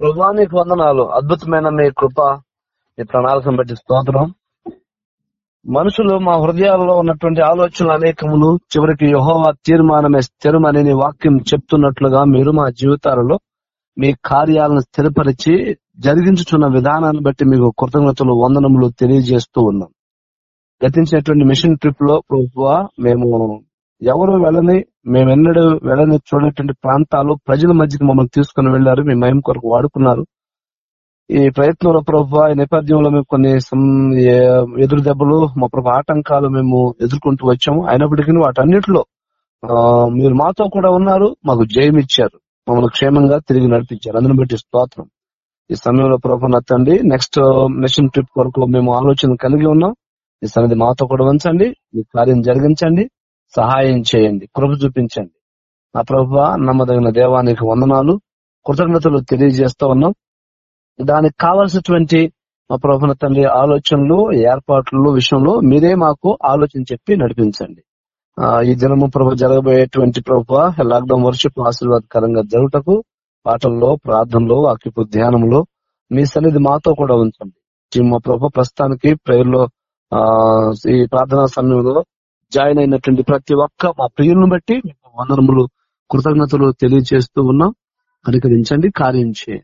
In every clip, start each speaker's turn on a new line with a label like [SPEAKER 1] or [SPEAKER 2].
[SPEAKER 1] ప్రభా నీకు వందనాలు. అద్భుతమైన మీ కృప మీ ప్రణాళికను బట్టి స్తోత్రం. మనుషులు మా హృదయాల్లో ఉన్నటువంటి ఆలోచనలు అనేకములు చివరికి యహోవా తీర్మానమే స్థిరమని నీ వాక్యం చెప్తున్నట్లుగా మీరు మా జీవితాలలో మీ కార్యాలను స్థిరపరిచి జరిగించుచున్న విధానాన్ని బట్టి మీకు కృతజ్ఞతలు వందనములు తెలియజేస్తూ ఉన్నాం. గతించినటువంటి మిషన్ ట్రిప్లో ప్రభువా మేము ఎవరు వెళ్ళని మేము ఎన్నడూ వెళ్ళని చూడనటువంటి ప్రాంతాలు ప్రజల మధ్యకి మమ్మల్ని తీసుకుని వెళ్ళారు మీ మయం కొరకు వాడుకున్నారు. ఈ ప్రయత్నంలో ప్రభు ఈ నేపథ్యంలో మేము కొన్ని సం- ఎదురు దెబ్బలు మా ప్రభు ఆటంకాలు మేము ఎదుర్కొంటూ వచ్చాము. అయినప్పటికీ వాటన్నిటిలో ఆ, మీరు మాతో కూడా ఉన్నారు మాకు జయం ఇచ్చారు. మమ్మల్ని క్షేమంగా తిరిగి నడిపించారు. అందుని బట్టి స్తోత్రం. ఈ సమయంలో ప్రభు నచ్చండి నెక్స్ట్ మిషన్ ట్రిప్ కొరకు మేము ఆలోచన కలిగి ఉన్నాం. ఈ సన్నిధి మాతో కూడా ఉంచండి ఈ కార్యం జరిగించండి. సహాయం చేయండి కృప చూపించండి. నా ప్రభు నమ్మదగిన దేవానికి వందనాలు. కృతజ్ఞతలు తెలియజేస్తా ఉన్నాం. దానికి కావలసినటువంటి మా ప్రభున తండ్రి ఆలోచనలు ఏర్పాట్లు విషయంలో మీరే మాకు ఆలోచన చెప్పి నడిపించండి. ఈ దినము ప్రభు జరగబోయేటువంటి ప్రభు లాక్డౌన్ వర్షిప్ ఆశీర్వాదకరంగా జరుగుటకు పాటల్లో ప్రార్థనలో వాక్యపు ధ్యానంలో మీ సన్నిధి మాతో కూడా ఉంచండి. మా ప్రభు ప్రస్తుతానికి ప్రేయర్లో ఆ, ఈ ప్రార్థనా సమయంలో జాయిన్ అయినటువంటి ప్రతి ఒక్క మా ప్రియులను బట్టి మీకు వందనములు కృతజ్ఞతలు తెలియజేస్తూ ఉన్నాం. కనికరించండి కార్యం చేయండి.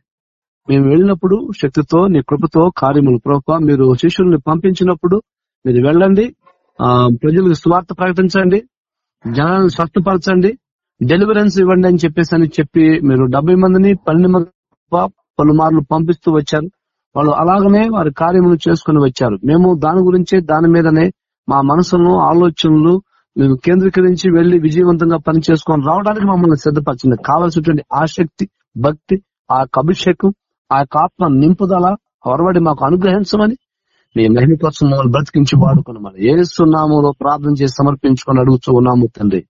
[SPEAKER 1] మేము వెళ్ళినప్పుడు శక్తితో నీ కృపతో కార్యములు ప్రభావ మీరు శిష్యుల్ని పంపించినప్పుడు మీరు వెళ్ళండి. ఆ ప్రజలకు స్వార్థ ప్రకటించండి. జనాలను స్వస్థపరచండి. డెలివరెన్స్ ఇవ్వండి అని చెప్పేసి అని చెప్పి మీరు డెబ్బై మందిని పన్నెండు మంది పలుమార్లు పంపిస్తూ వచ్చారు. వాళ్ళు అలాగనే వారి కార్యములు చేసుకుని వచ్చారు. మేము దాని గురించే దాని మీదనే మా మనసులను ఆలోచనలు మేము కేంద్రీకరించి వెళ్ళి విజయవంతంగా పని చేసుకొని రావడానికి మమ్మల్ని సిద్ధపరిచింది. కావలసినటువంటి ఆసక్తి భక్తి ఆ యొక్క అభిషేకం ఆ యొక్క ఆత్మ నింపుదల ಹೊರబడి మాకు అనుగ్రహించమని మీ మహిమ కోసం మమ్మల్ని బ్రతికించి వాడుకున్నామని ఏ సున్నాములో ప్రార్థన చేసి సమర్పించుకొని అడుగుతూ ఉన్నాము తండ్రి.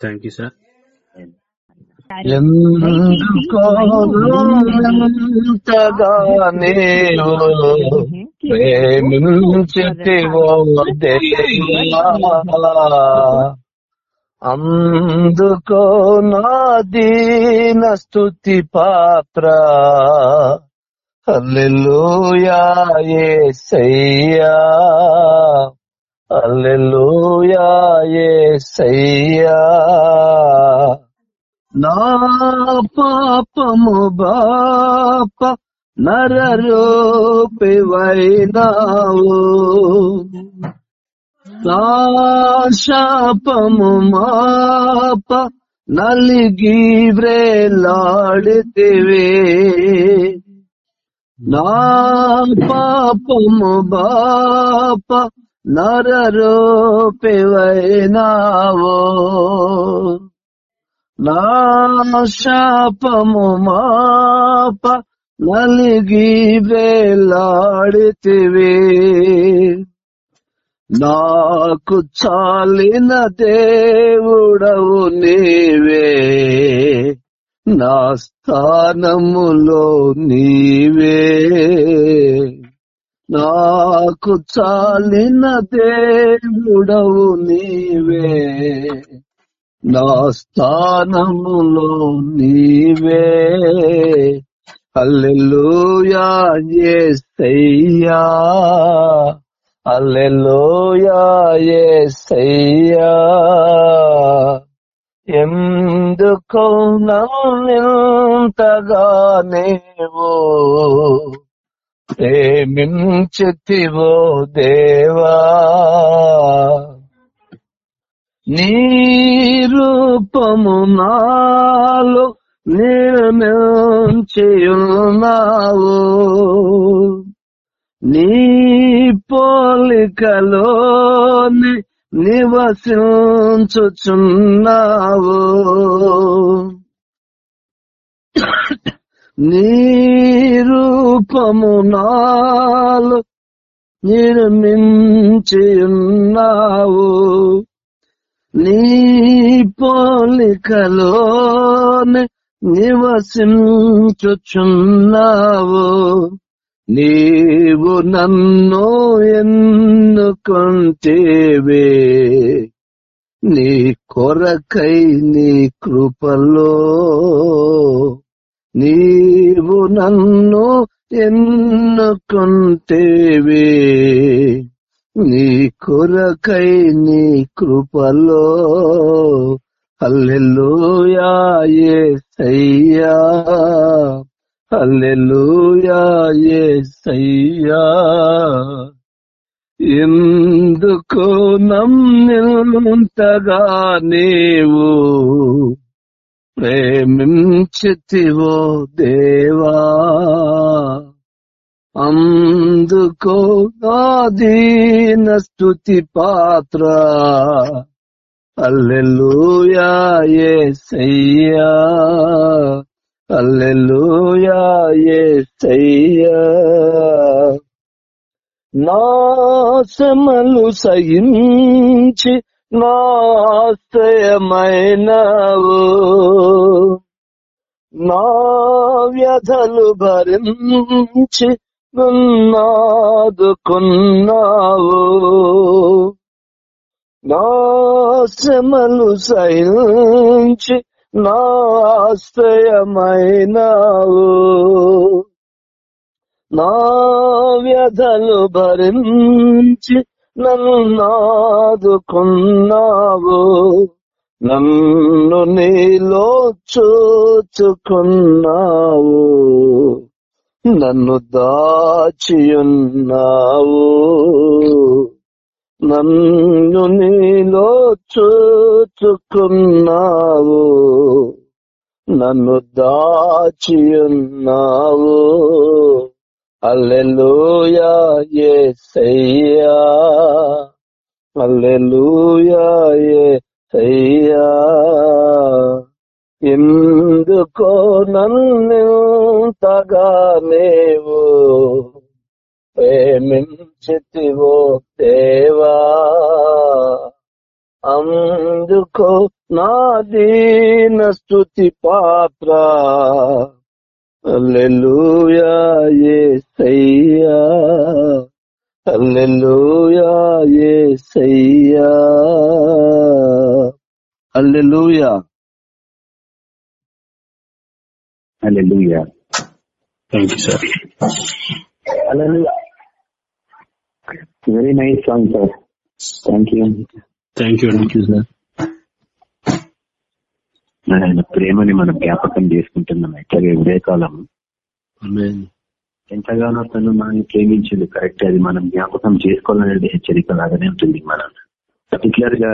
[SPEAKER 2] Thank you sir.
[SPEAKER 1] ప్రేమించితివో అందుకో నా దీన స్తుతి పాత్ర. హల్లెలూయా యేసయ్యా హల్లెలూయా యేసయ్యా నా పాపము బాప నరరూపివైనావు. నా శాపము మాప నలిగి వ్రేలాడితివే నా పాపము బాప నరరూపివైనావు. నా శాపము మాప నలిగి వేలాడితివి. నాకు చాలిన దేవుడవు నీవే. నా స్థానములో నీవే. నాకు చాలిన దేవుడవు నీవే. నా స్థానములో నీవే. అల్లెలుయా యేసయ్యా అల్లెలుయా యేసయ్యా ఎందుకు నన్నింతగా నీవు ప్రేమించుతివో దేవా. నీ రూపము నాలో నిర్మించియున్నావు. నీ పోలికలోని నివసించుచున్నావు. నీ రూపము నాలో నిర్మించియున్నావు. నీ పోలికలోని నివసించుచున్నావు. నీవు నన్ను ఎన్నుకుంటేవే నీ కొరకై నీ కృపలో నీవు నన్ను ఎన్నుకుంటేవే నీ కొరకై నీ కృపలో. హల్లెలూయా యేసయ్యా హల్లెలూయా యేసయ్యా ఎందుకు నమ్మింతగా నీవు ప్రేమించితివో దేవా. అందుకో నాదీన స్థుతి పాత్ర. అల్లెలుయా యేసయ్యా అల్లెలుయా యేసయ్యా నాశమలు సహించి నాశ్రయమైనవు నా వ్యధలు భరించి నన్నాదుకున్నావు నా శ్రమలు సహించి నా ఆశ్రయమైనావు. నా వ్యధలు భరించి నన్నాదుకున్నావు నన్ను నీలో చూచుకున్నావు. నన్ను దాచియున్నావు. నన్ను నీలో చూచుకున్నావు. నన్ను దాచియున్నావు. అల్లెలుయా సయ్యా అల్లెలుయా సయ్యా ఎందుకో నన్నింతగా నీవు ప్రేమించితివో దేవా? అందుకో నా దీన స్థుతి పాత్ర. అల్లెలుయా యేసయ్యా alleluia Yesayya alleluia alleluia
[SPEAKER 2] Very nice song, sir. Thank you.
[SPEAKER 3] Thank you
[SPEAKER 1] thank you sir
[SPEAKER 2] మరి ఆయన ప్రేమని మనం జ్ఞాపకం చేసుకుంటున్నాం. యాక్చువల్గా ఉదయకాలం ఎంతగానో తను మనల్ని ప్రేమించింది. కరెక్ట్ అది మనం జ్ఞాపకం చేసుకోవాలనేది హెచ్చరిక లాగానే ఉంటుంది మనం పర్టికులర్గా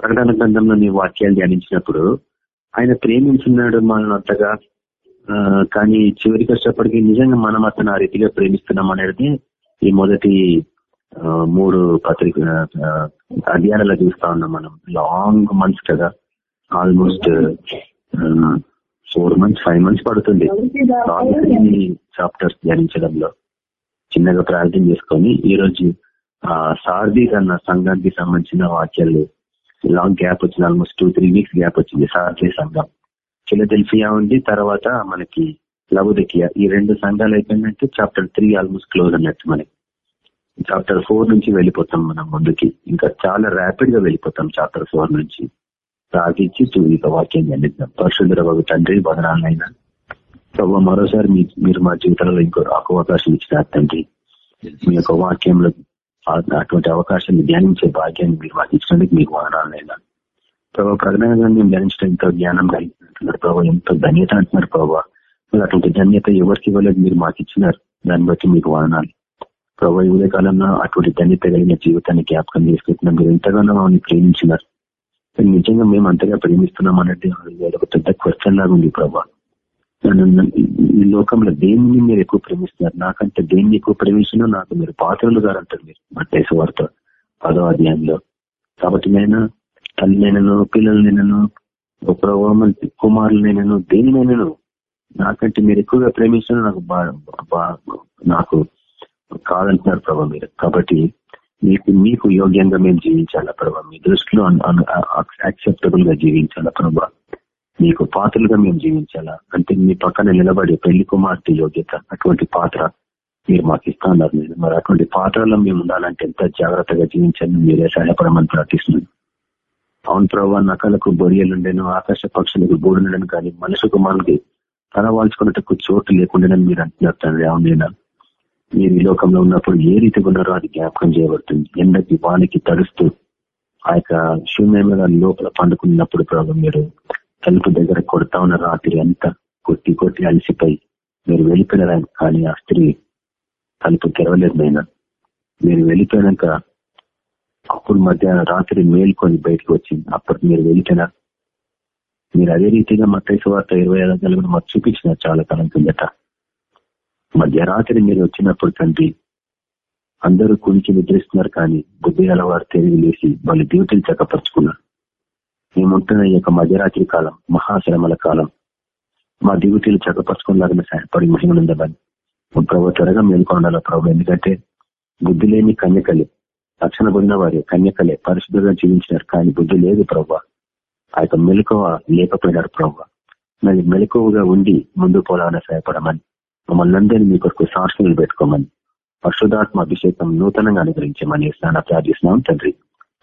[SPEAKER 2] ప్రకటన గ్రంథంలో నీ వాక్యాలు ధ్యానించినప్పుడు ఆయన ప్రేమించున్నాడు మనల్ని అంతగా కానీ చివరికి వచ్చేప్పటికి నిజంగా మనం అతను ఆ రీతిగా ప్రేమిస్తున్నాం అనేది ఈ మొదటి మూడు పత్రిక ఆ, చూస్తా ఉన్నాం మనం. లాంగ్ మంత్స్ కదా. Almost four months five months పడుతుంది. చాప్టర్స్ ధ్యానించడంలో. చిన్నగా ప్రార్థన చేసుకొని ఈ రోజు ఆ సార్ది అన్న సంఘానికి సంబంధించిన వాక్యాలు. లాంగ్ గ్యాప్ వచ్చింది. Almost two three weeks gap వచ్చింది. సార్ది సంఘం. ఫిలదెల్ఫియా ఉంది తర్వాత మనకి లవుదకియా. ఈ రెండు సంఘాలు అయిపోయిందంటే చాప్టర్ త్రీ ఆల్మోస్ట్ క్లోజ్ అన్నట్టు మనకి. చాప్టర్ ఫోర్ నుంచి వెళ్ళిపోతాం మనం ముందుకి. ఇంకా చాలా ర్యాపిడ్గా వెళ్ళిపోతాం చాప్టర్ ఫోర్ నుంచి. ప్రార్థించి ఇక వాక్యం చెందిద్దాం పరిశుద్ధ బాబు తండ్రి వదనాలైనా. ప్రభావ మరోసారి మీ- మీరు మా జీవితంలో ఇంకో అవకాశం ఇచ్చినారు తండ్రి. మీ యొక్క వాక్యంలో అటువంటి అవకాశాన్ని ధ్యానించే భాగ్యాన్ని మీరు మాకు ఇచ్చినందుకు మీకు వదనాలైనా. ప్రభావ ప్రధానంగా మేము ధ్యానించడం ఎంతో జ్ఞానం కలిగినట్టున్నారు ప్రభావ ఎంతో ధన్యత అంటున్నారు ప్రభావ మరి అటువంటి ధన్యత ఎవరికి ఇవ్వలేదు మీరు మాకు ఇచ్చినారు. దాన్ని బట్టి మీకు వాదనాలు. ప్రభావ ఈ ఉదయకాలంలో అటువంటి ధన్యత కలిగిన జీవితాన్ని జ్ఞాపకం చేసుకుంటున్నాం. మీరు ఎంతగానో మమ్మల్ని ప్రేమించినారు. నిజంగా మేము అంతగా ప్రేమిస్తున్నాం అనేది ఒక పెద్ద క్వశ్చన్ లాగా ఉంది ప్రభావ నన్ను ఈ లోకంలో దేన్ని మీరు ఎక్కువ ప్రేమిస్తున్నారు? నాకంటే దేన్ని ఎక్కువ ప్రేమించినా నాకు మీరు పాత్రలు గారు అంటారు మీరు. మట్టేసు వారితో పదో అధ్యాయంలో. కాబట్టి నేను తల్లినైనను పిల్లలనైనను ఒక ప్రభావం కుమారులనైనను దేనినైనాను నాకంటే మీరు ఎక్కువగా ప్రేమించిన నాకు నాకు కాదంటున్నారు ప్రభావ మీరు. కాబట్టి మీకు మీకు యోగ్యంగా మేము జీవించాలా ప్రభావ మీ దృష్టిలో యాక్సెప్టబుల్గా జీవించాలా ప్రభా? మీకు పాత్రలుగా మేము జీవించాలా? అంటే మీ పక్కన నిలబడి పెళ్ళి కుమార్తె యోగ్యత అటువంటి పాత్ర మీరు మాకు ఇస్తా ఉన్నారు మీరు. మరి అటువంటి పాత్రలో మేము ఉండాలంటే ఎంత జాగ్రత్తగా జీవించాలని మీరే సహాయపడమని ప్రార్థిస్తున్నాను అవును ప్రభావ నకలకు బొరియలుండేను ఆకాశ పక్షులకు బోడుండను కానీ మనుషు కుమారునికి తలవాల్చుకున్నట్టుకు చోటు లేకుండానని మీరు అంటున్నారు తండ్రి. అవునైనా మీరు ఈ లోకంలో ఉన్నప్పుడు ఏ రీతిగా ఉన్నారో అది జ్ఞాపకం చేయబడుతుంది. ఎండకి వానికి తడుస్తూ ఆ యొక్క శూన్యమైన లోపల పండుకున్నప్పుడు ప్రభావం మీరు తలుపు దగ్గర కొడతా ఉన్న రాత్రి అంతా కొట్టి కొట్టి అలసిపోయి మీరు వెళ్ళిపోయినారు కానీ ఆ స్త్రీ తలుపు తెరవలేదు నైనా మీరు వెళ్ళిపోయినాక అప్పుడు మధ్యాహ్నం రాత్రి మేల్కొని బయటకు వచ్చింది. అప్పుడు మీరు వెళ్ళిపోయినా మీరు అదే రీతిగా మత్స్సు వార్త ఇరవై ఐదు గంటలు కూడా మాకు చూపించినారు చాలా కాలం కిందట. మధ్యరాత్రి మీరు వచ్చినప్పుడు తండ్రి అందరూ కునికి నిద్రిస్తున్నారు కానీ బుద్ధి వారు తెలివి లేచి వాళ్ళ డ్యూటీలు చక్కపరుచుకున్నారు. మేముంటున్న ఈ యొక్క మధ్యరాత్రి కాలం మహాశ్రమల కాలం మా డ్యూటీలు చక్కపరుచుకున్నారని సహాయపడి మహిమనుందని ప్రభు త్వరగా మేల్కొండాల ప్రభు? ఎందుకంటే బుద్ధి లేని కన్యకలు రక్షణ పొందిన వారి కన్యకలే పరిశుద్ధంగా జీవించినారు. కానీ బుద్ధి లేదు ప్రభు ఆ యొక్క మెలకువ లేకపోయినారు ప్రభు మరి మెలకువగా ఉండి ముందు పోలాలని సహాయపడమని మమ్మల్ని అందరినీ మీ కొరకు సాక్షులు పెట్టుకోమని పరిశుధాత్మ అభిషేకం నూతనంగా అనుగ్రహించమని స్నాన ప్రార్థిస్తున్నాం తండ్రి.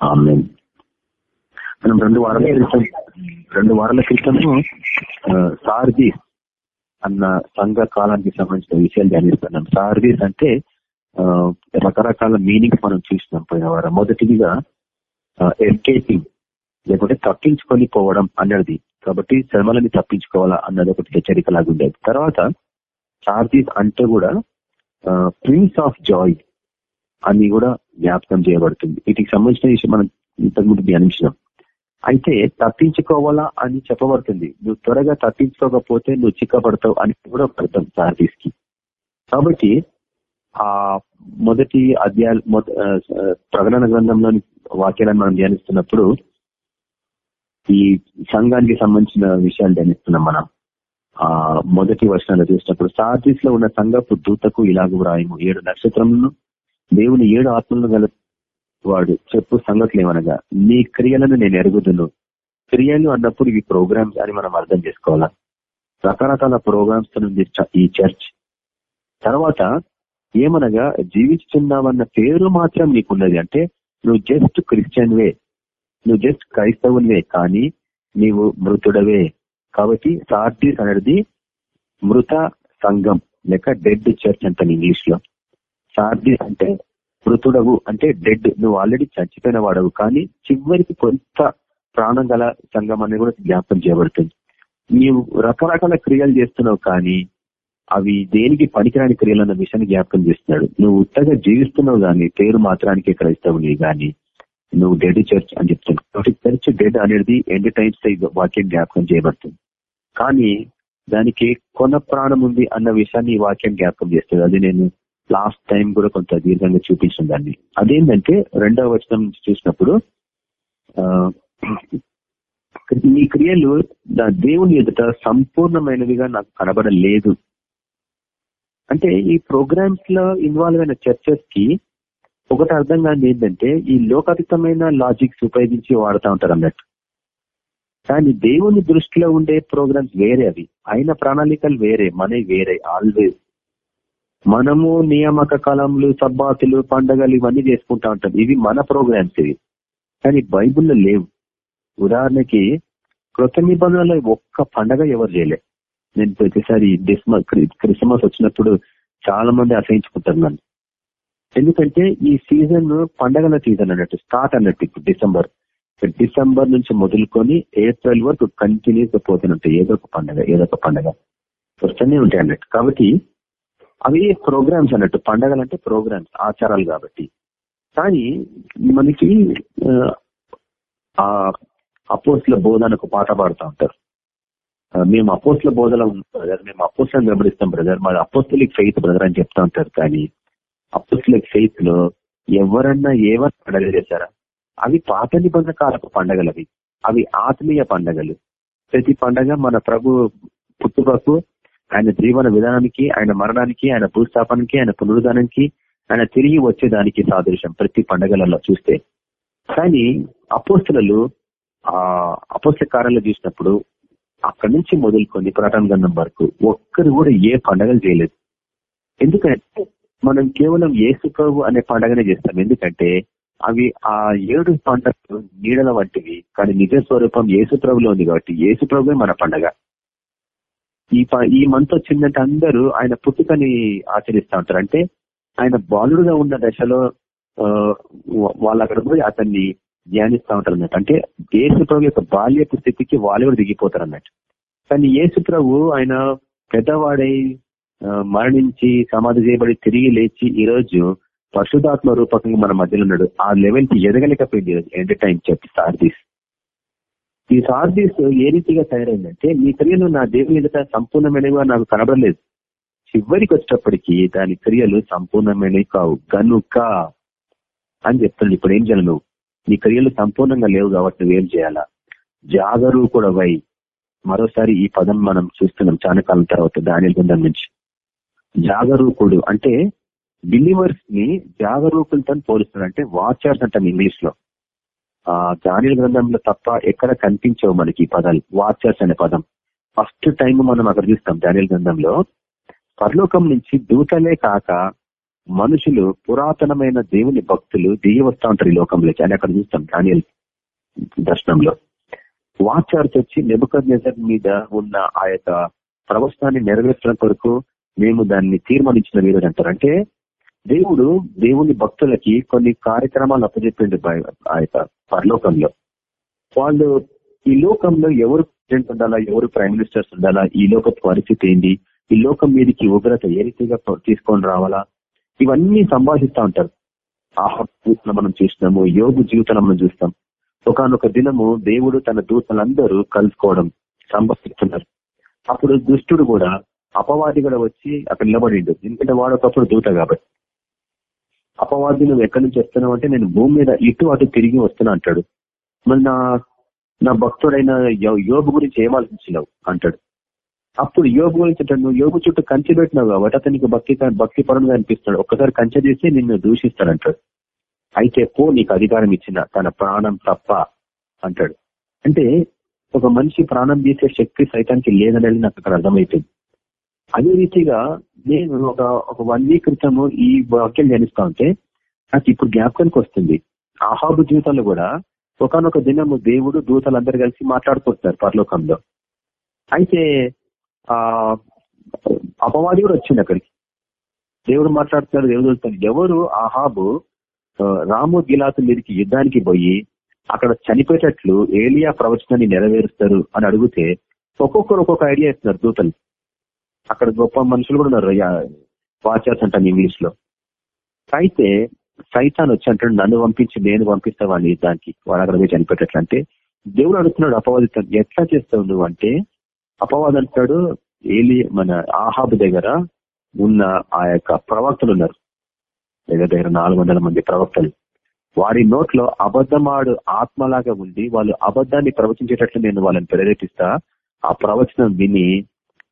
[SPEAKER 2] ఆమె మనం రెండు వారాల క్రితం రెండు వారాల క్రితము సార్దీస్ అన్న సంఘ కాలానికి సంబంధించిన విషయాలు ధ్యానిస్తున్నాం. సార్దీస్ అంటే రకరకాల మీనింగ్స్ మనం చూసినాం పోయిన వారం. మొదటిదిగా ఎస్కేపింగ్ లేకుంటే తప్పించుకొని పోవడం అన్నది. కాబట్టి శ్రమలని తప్పించుకోవాలా అన్నది ఒకటి హెచ్చరిక లాగుండేది తర్వాత చార్జీస్ అంటే కూడా ప్రిన్స్ ఆఫ్ జాయ్ అని కూడా జ్ఞాపకం చేయబడుతుంది. వీటికి సంబంధించిన విషయం మనం ఇంతకుముందు ధ్యానించినాం. అయితే తప్పించుకోవాలా అని చెప్పబడుతుంది. నువ్వు త్వరగా తప్పించుకోకపోతే నువ్వు చిక్కబడతావు అని కూడా ఒక అర్థం చార్జీస్కి కాబట్టి ఆ మొదటి అధ్యాయ ప్రకటన గ్రంథంలోని వాక్యాలను మనం ధ్యానిస్తున్నప్పుడు ఈ సంఘానికి సంబంధించిన విషయాలు ధ్యానిస్తున్నాం మనం. ఆ మొదటి వర్షాలు చూసినప్పుడు సార్జీస్లో ఉన్న సంఘపు దూతకు ఇలాగ వ్రాయము. ఏడు నక్షత్రములను దేవుని ఏడు ఆత్మలను గల వాడు చెప్పు సంగతులు ఏమనగా నీ క్రియలను నేను ఎరుగుదును. క్రియలు అన్నప్పుడు ఈ ప్రోగ్రామ్స్ అని మనం అర్థం చేసుకోవాలా? రకరకాల ప్రోగ్రామ్స్ ఈ చర్చ్. తర్వాత ఏమనగా జీవిస్తున్నావన్న పేరు మాత్రం నీకున్నది అంటే నువ్వు జస్ట్ క్రిస్టియన్వే నువ్వు జస్ట్ క్రైస్తవునివే కానీ నీవు మృతుడవే. కాబట్టి సార్టీస్ అనేది మృత సంఘం లేక డెడ్ చర్చ్ అంటాను ఇంగ్లీష్లో సార్టీస్ అంటే మృతుడవు అంటే డెడ్ నువ్వు ఆల్రెడీ చచ్చిపోయిన వాడవు కానీ చివరికి కొంత ప్రాణం గల సంఘం అనేది కూడా జ్ఞాపం చేయబడుతుంది. నీవు రకరకాల క్రియలు చేస్తున్నావు కానీ అవి దేనికి పనికిరాని క్రియలు అన్న విషయాన్ని జ్ఞాపకం చేస్తున్నాడు. నువ్వు ఉత్తగా జీవిస్తున్నావు కానీ పేరు మాత్రానికి క్రైస్తవు నీ కానీ నువ్వు డెడ్ చర్చ్ అని చెప్తున్నావు కాబట్టి చర్చ్ డెడ్ అనేది ఎండ్ టైమ్స్ వాక్యం జ్ఞాపకం చేయబడుతుంది. కానీ దానికి కొన ప్రాణం ఉంది అన్న విషయాన్ని ఈ వాక్యం జ్ఞాపకం చేస్తుంది. అది నేను లాస్ట్ టైం కూడా కొంత దీర్ఘంగా చూపించిన దాన్ని. అదేంటంటే రెండవ వచనం చూసినప్పుడు నీ క్రియలు దేవుని ఎదుట సంపూర్ణమైనవిగా నాకు కనబడలేదు. అంటే ఈ ప్రోగ్రామ్స్లో ఇన్వాల్వ్ అయిన చర్చెస్కి ఒకటి అర్థం కాదు ఏంటంటే ఈ లోకాతీతమైన లాజిక్స్ ఉపయోగించి వాడుతూ ఉంటారు అన్నట్టు. కానీ దేవుని దృష్టిలో ఉండే ప్రోగ్రామ్స్ వేరే అవి. అయిన ప్రణాళికలు వేరే మనవి వేరే ఆల్వేస్ మనము నియామక కాలంలో సబ్బాతులు పండగలు ఇవన్నీ చేసుకుంటా ఉంటాం. ఇవి మన ప్రోగ్రామ్స్ ఇవి. కానీ బైబుల్లో లేవు. ఉదాహరణకి కృత నిబంధనలో ఒక్క పండగ ఎవరు చేయలేదు నేను ప్రతిసారి క్రిస్మస్ వచ్చినప్పుడు చాలా మంది అసహించుకుంటారు నన్ను. ఎందుకంటే ఈ సీజన్ పండగల సీజన్ అన్నట్టు స్టార్ట్ అన్నట్టు ఇప్పుడు డిసెంబర్. డిసెంబర్ నుంచి మొదలుకొని ఏప్రిల్ వరకు కంటిన్యూస్గా పోతున్నట్టు ఏదో ఒక పండగ ఏదో ఒక పండగ వస్తూనే ఉంటాయి అన్నట్టు. కాబట్టి అవి ప్రోగ్రామ్స్ అన్నట్టు పండగలు అంటే ప్రోగ్రామ్స్ ఆచారాలు కాబట్టి. కానీ మనకి ఆ అపోస్ల బోధనకు పాట పాడుతూ ఉంటారు. మేము అపోస్ల బోధన బ్రదర్ మేము అపోస్లను వెంబడిస్తాం బ్రదర్ మాది అపోస్టలిక్ ఫెయిత్ బ్రదర్ అని చెప్తా ఉంటారు. కానీ అపోస్టలిక్ ఫెయిత్లో ఎవరన్నా ఏమన్నా పండగలు చేశారా? అవి పాత నిబంధన కాలపు పండగలు అవి. అవి ఆత్మీయ పండగలు. ప్రతి పండగ మన ప్రభు పుట్టుకకు ఆయన జీవన విధానానికి ఆయన మరణానికి ఆయన భూస్థాపనకి ఆయన పునరుద్ధానానికి ఆయన తిరిగి వచ్చేదానికి సాదృశ్యం ప్రతి పండగలలో చూస్తే. కానీ అపోస్తులు ఆ అపోస్త కార్యాలు చూసినప్పుడు అక్కడి నుంచి మొదలుకొని పురాటన గంధం వరకు ఒక్కరు కూడా ఏ పండగలు చేయలేదు. ఎందుకంటే మనం కేవలం ఏసు ప్రభు అనే పండగనే చేస్తాం. ఎందుకంటే అవి ఆ ఏడు పంటలు నీడల వంటివి. కానీ నిజ స్వరూపం ఏసు ప్రభులో ఉంది కాబట్టి ఏసు ప్రభువే మన పండగ. ఈ ప- ఈ మంత్ వచ్చిందంటే అందరూ ఆయన పుట్టుకని ఆచరిస్తూ ఉంటారు. అంటే ఆయన బాలుడుగా ఉన్న దశలో వాళ్ళక్కడ అక్కడ పోయి అతన్ని ధ్యానిస్తూ ఉంటారు అన్నట్టు. అంటే యేసుప్రభు యొక్క బాల్యపు స్థితికి వాళ్ళు కూడా దిగిపోతారు అన్నట్టు. కానీ యేసు ఆయన పెద్దవాడై మరణించి సమాధి చేయబడి తిరిగి లేచి ఈ రోజు పరిశుధాత్మ రూపకంగా మన మధ్యలో ఉన్నాడు. ఆ లెవెల్కి ఎదగలేకపోయింది ఈరోజు ఎండ్ టైం చెప్పి సార్దీస్ ఈ సార్దీస్ ఏ రీతిగా తయారైందంటే మీ క్రియలు నా దేవుని ఎదుట సంపూర్ణమైనవిగా నాకు కనబడలేదు. చివరికి వచ్చేటప్పటికి దాని క్రియలు సంపూర్ణమైనవి కావు. గనుక అని చెప్తున్నాడు. ఇప్పుడు ఏం చేయాలి నువ్వు? నీ క్రియలు సంపూర్ణంగా లేవు కాబట్టి నువ్వేం చేయాలా? జాగరూకుడవై మరోసారి ఈ పదం మనం చూస్తున్నాం చాలా కాలం తర్వాత దాని గుండం నుంచి జాగరూకుడు అంటే బిలీవర్స్ని జాగరూకులతో పోలుస్తున్నాడు అంటే వాచర్స్ అంటాం ఇంగ్లీష్లో ఆ దాని గ్రంథంలో తప్ప ఎక్కడ కనిపించవు మనకి ఈ పదాలు. వాచర్స్ అనే పదం. ఫస్ట్ టైం మనం అక్కడ చూస్తాం దానిల గ్రంథంలో. పరలోకం నుంచి దూతలే కాక మనుషులు పురాతనమైన దేవుని భక్తులు దిగి వస్తా ఉంటారు ఈ లోకంలోకి అని అక్కడ చూస్తాం దానియల్ దర్శనంలో. వాచార్స్ వచ్చి నెబుకర్ మీద ఉన్న ఆ యొక్క ప్రవచనాన్ని నెరవేర్చడం కొరకు మేము దాన్ని తీర్మానించిన వీరు అంటారు. అంటే దేవుడు దేవుని భక్తులకి కొన్ని కార్యక్రమాలు అప్పచెప్పిండు ఆ యొక్క పరలోకంలో. వాళ్ళు ఈ లోకంలో ఎవరు ప్రెసిడెంట్ ఉండాలా ఎవరు ప్రైమ్ మినిస్టర్స్ ఉండాలా ఈ లోక పరిస్థితి ఏంటి ఈ లోకం మీదకి ఉగ్రత ఏ రీతిగా తీసుకొని రావాలా ఇవన్నీ సంభాషిస్తూ ఉంటారు. ఆహ్వాన మనం చూసినాము యోగు జీవితంలో మనం చూస్తాం. ఒకనొక దినము దేవుడు తన దూతలందరూ కలుసుకోవడం సంభాషిస్తున్నారు అప్పుడు దుష్టుడు కూడా అపవాది కూడా వచ్చి అక్కడ నిలబడిండు. ఎందుకంటే వాడు ఒకప్పుడు దూత కాబట్టి. అపవాది నువ్వు ఎక్కడి నుంచి వస్తున్నావు? అంటే నేను భూమి మీద ఇటు అటు తిరిగి వస్తున్నా అంటాడు. మరి నా నా భక్తుడైన యో- గురించి ఏం ఆలోచించినావు? అంటాడు. అప్పుడు యోగు గురించి నువ్వు యోగు చుట్టూ కంచె పెట్టినావు కాబట్టి అతనికి భక్తి భక్తి పరంగా అనిపిస్తాడు. ఒక్కసారి కంచె చేసి నిన్ను దూషిస్తాడంటాడు. అయితే పో నీకు అధికారం ఇచ్చిన తన ప్రాణం తప్ప అంటాడు. అంటే ఒక మనిషి ప్రాణం తీసే శక్తి సైతానికి లేదనేది నాకు అక్కడ అర్థమైపోయింది. అదే రీతిగా నేను ఒక ఒక వన్ వీక్ క్రితము ఈ వాక్యం ధ్యానిస్తా ఉంటే నాకు ఇప్పుడు జ్ఞాపకానికి వస్తుంది. ఆహాబు జీవితంలో కూడా ఒకనొక దినము దేవుడు దూతలందరూ కలిసి మాట్లాడుకుంటున్నారు పరలోకంలో. అయితే ఆ అపవాది కూడా వచ్చింది అక్కడికి. దేవుడు మాట్లాడుతున్నాడు దేవుడు చూస్తాడు ఎవరు? ఆహాబు రాము గిలాతు మీదకి యుద్ధానికి పోయి అక్కడ చనిపోయేటట్లు ఏలియా ప్రవచనాన్ని నెరవేరుస్తారు అని అడిగితే ఒక్కొక్కరు ఒక్కొక్క ఐడియా ఇస్తున్నారు దూతలు. అక్కడ గొప్ప మనుషులు కూడా ఉన్నారు వాచర్స్ అంటాను ఇంగ్లీష్లో అయితే సైతాన్ వచ్చి అంటాడు నన్ను పంపించి నేను పంపిస్తా వాడిని యుద్ధానికి. వాడు అక్కడ పోయి చనిపోయేటట్లు. అంటే దేవుడు అడుగుతున్నాడు అపవాదితో ఎట్లా చేస్తావు నువ్వు? అంటే అపవాదం అంటాడు ఏలి మన ఆహాబు దగ్గర ఉన్న ఆ యొక్క ప్రవక్తలు ఉన్నారు. దగ్గర దగ్గర నాలుగు వందల మంది ప్రవక్తలు. వారి నోట్లో అబద్ధమాడు ఆత్మలాగా ఉండి వాళ్ళు అబద్ధాన్ని ప్రవచించేటట్లు నేను వాళ్ళని ప్రేరేపిస్తా ఆ ప్రవచనం విని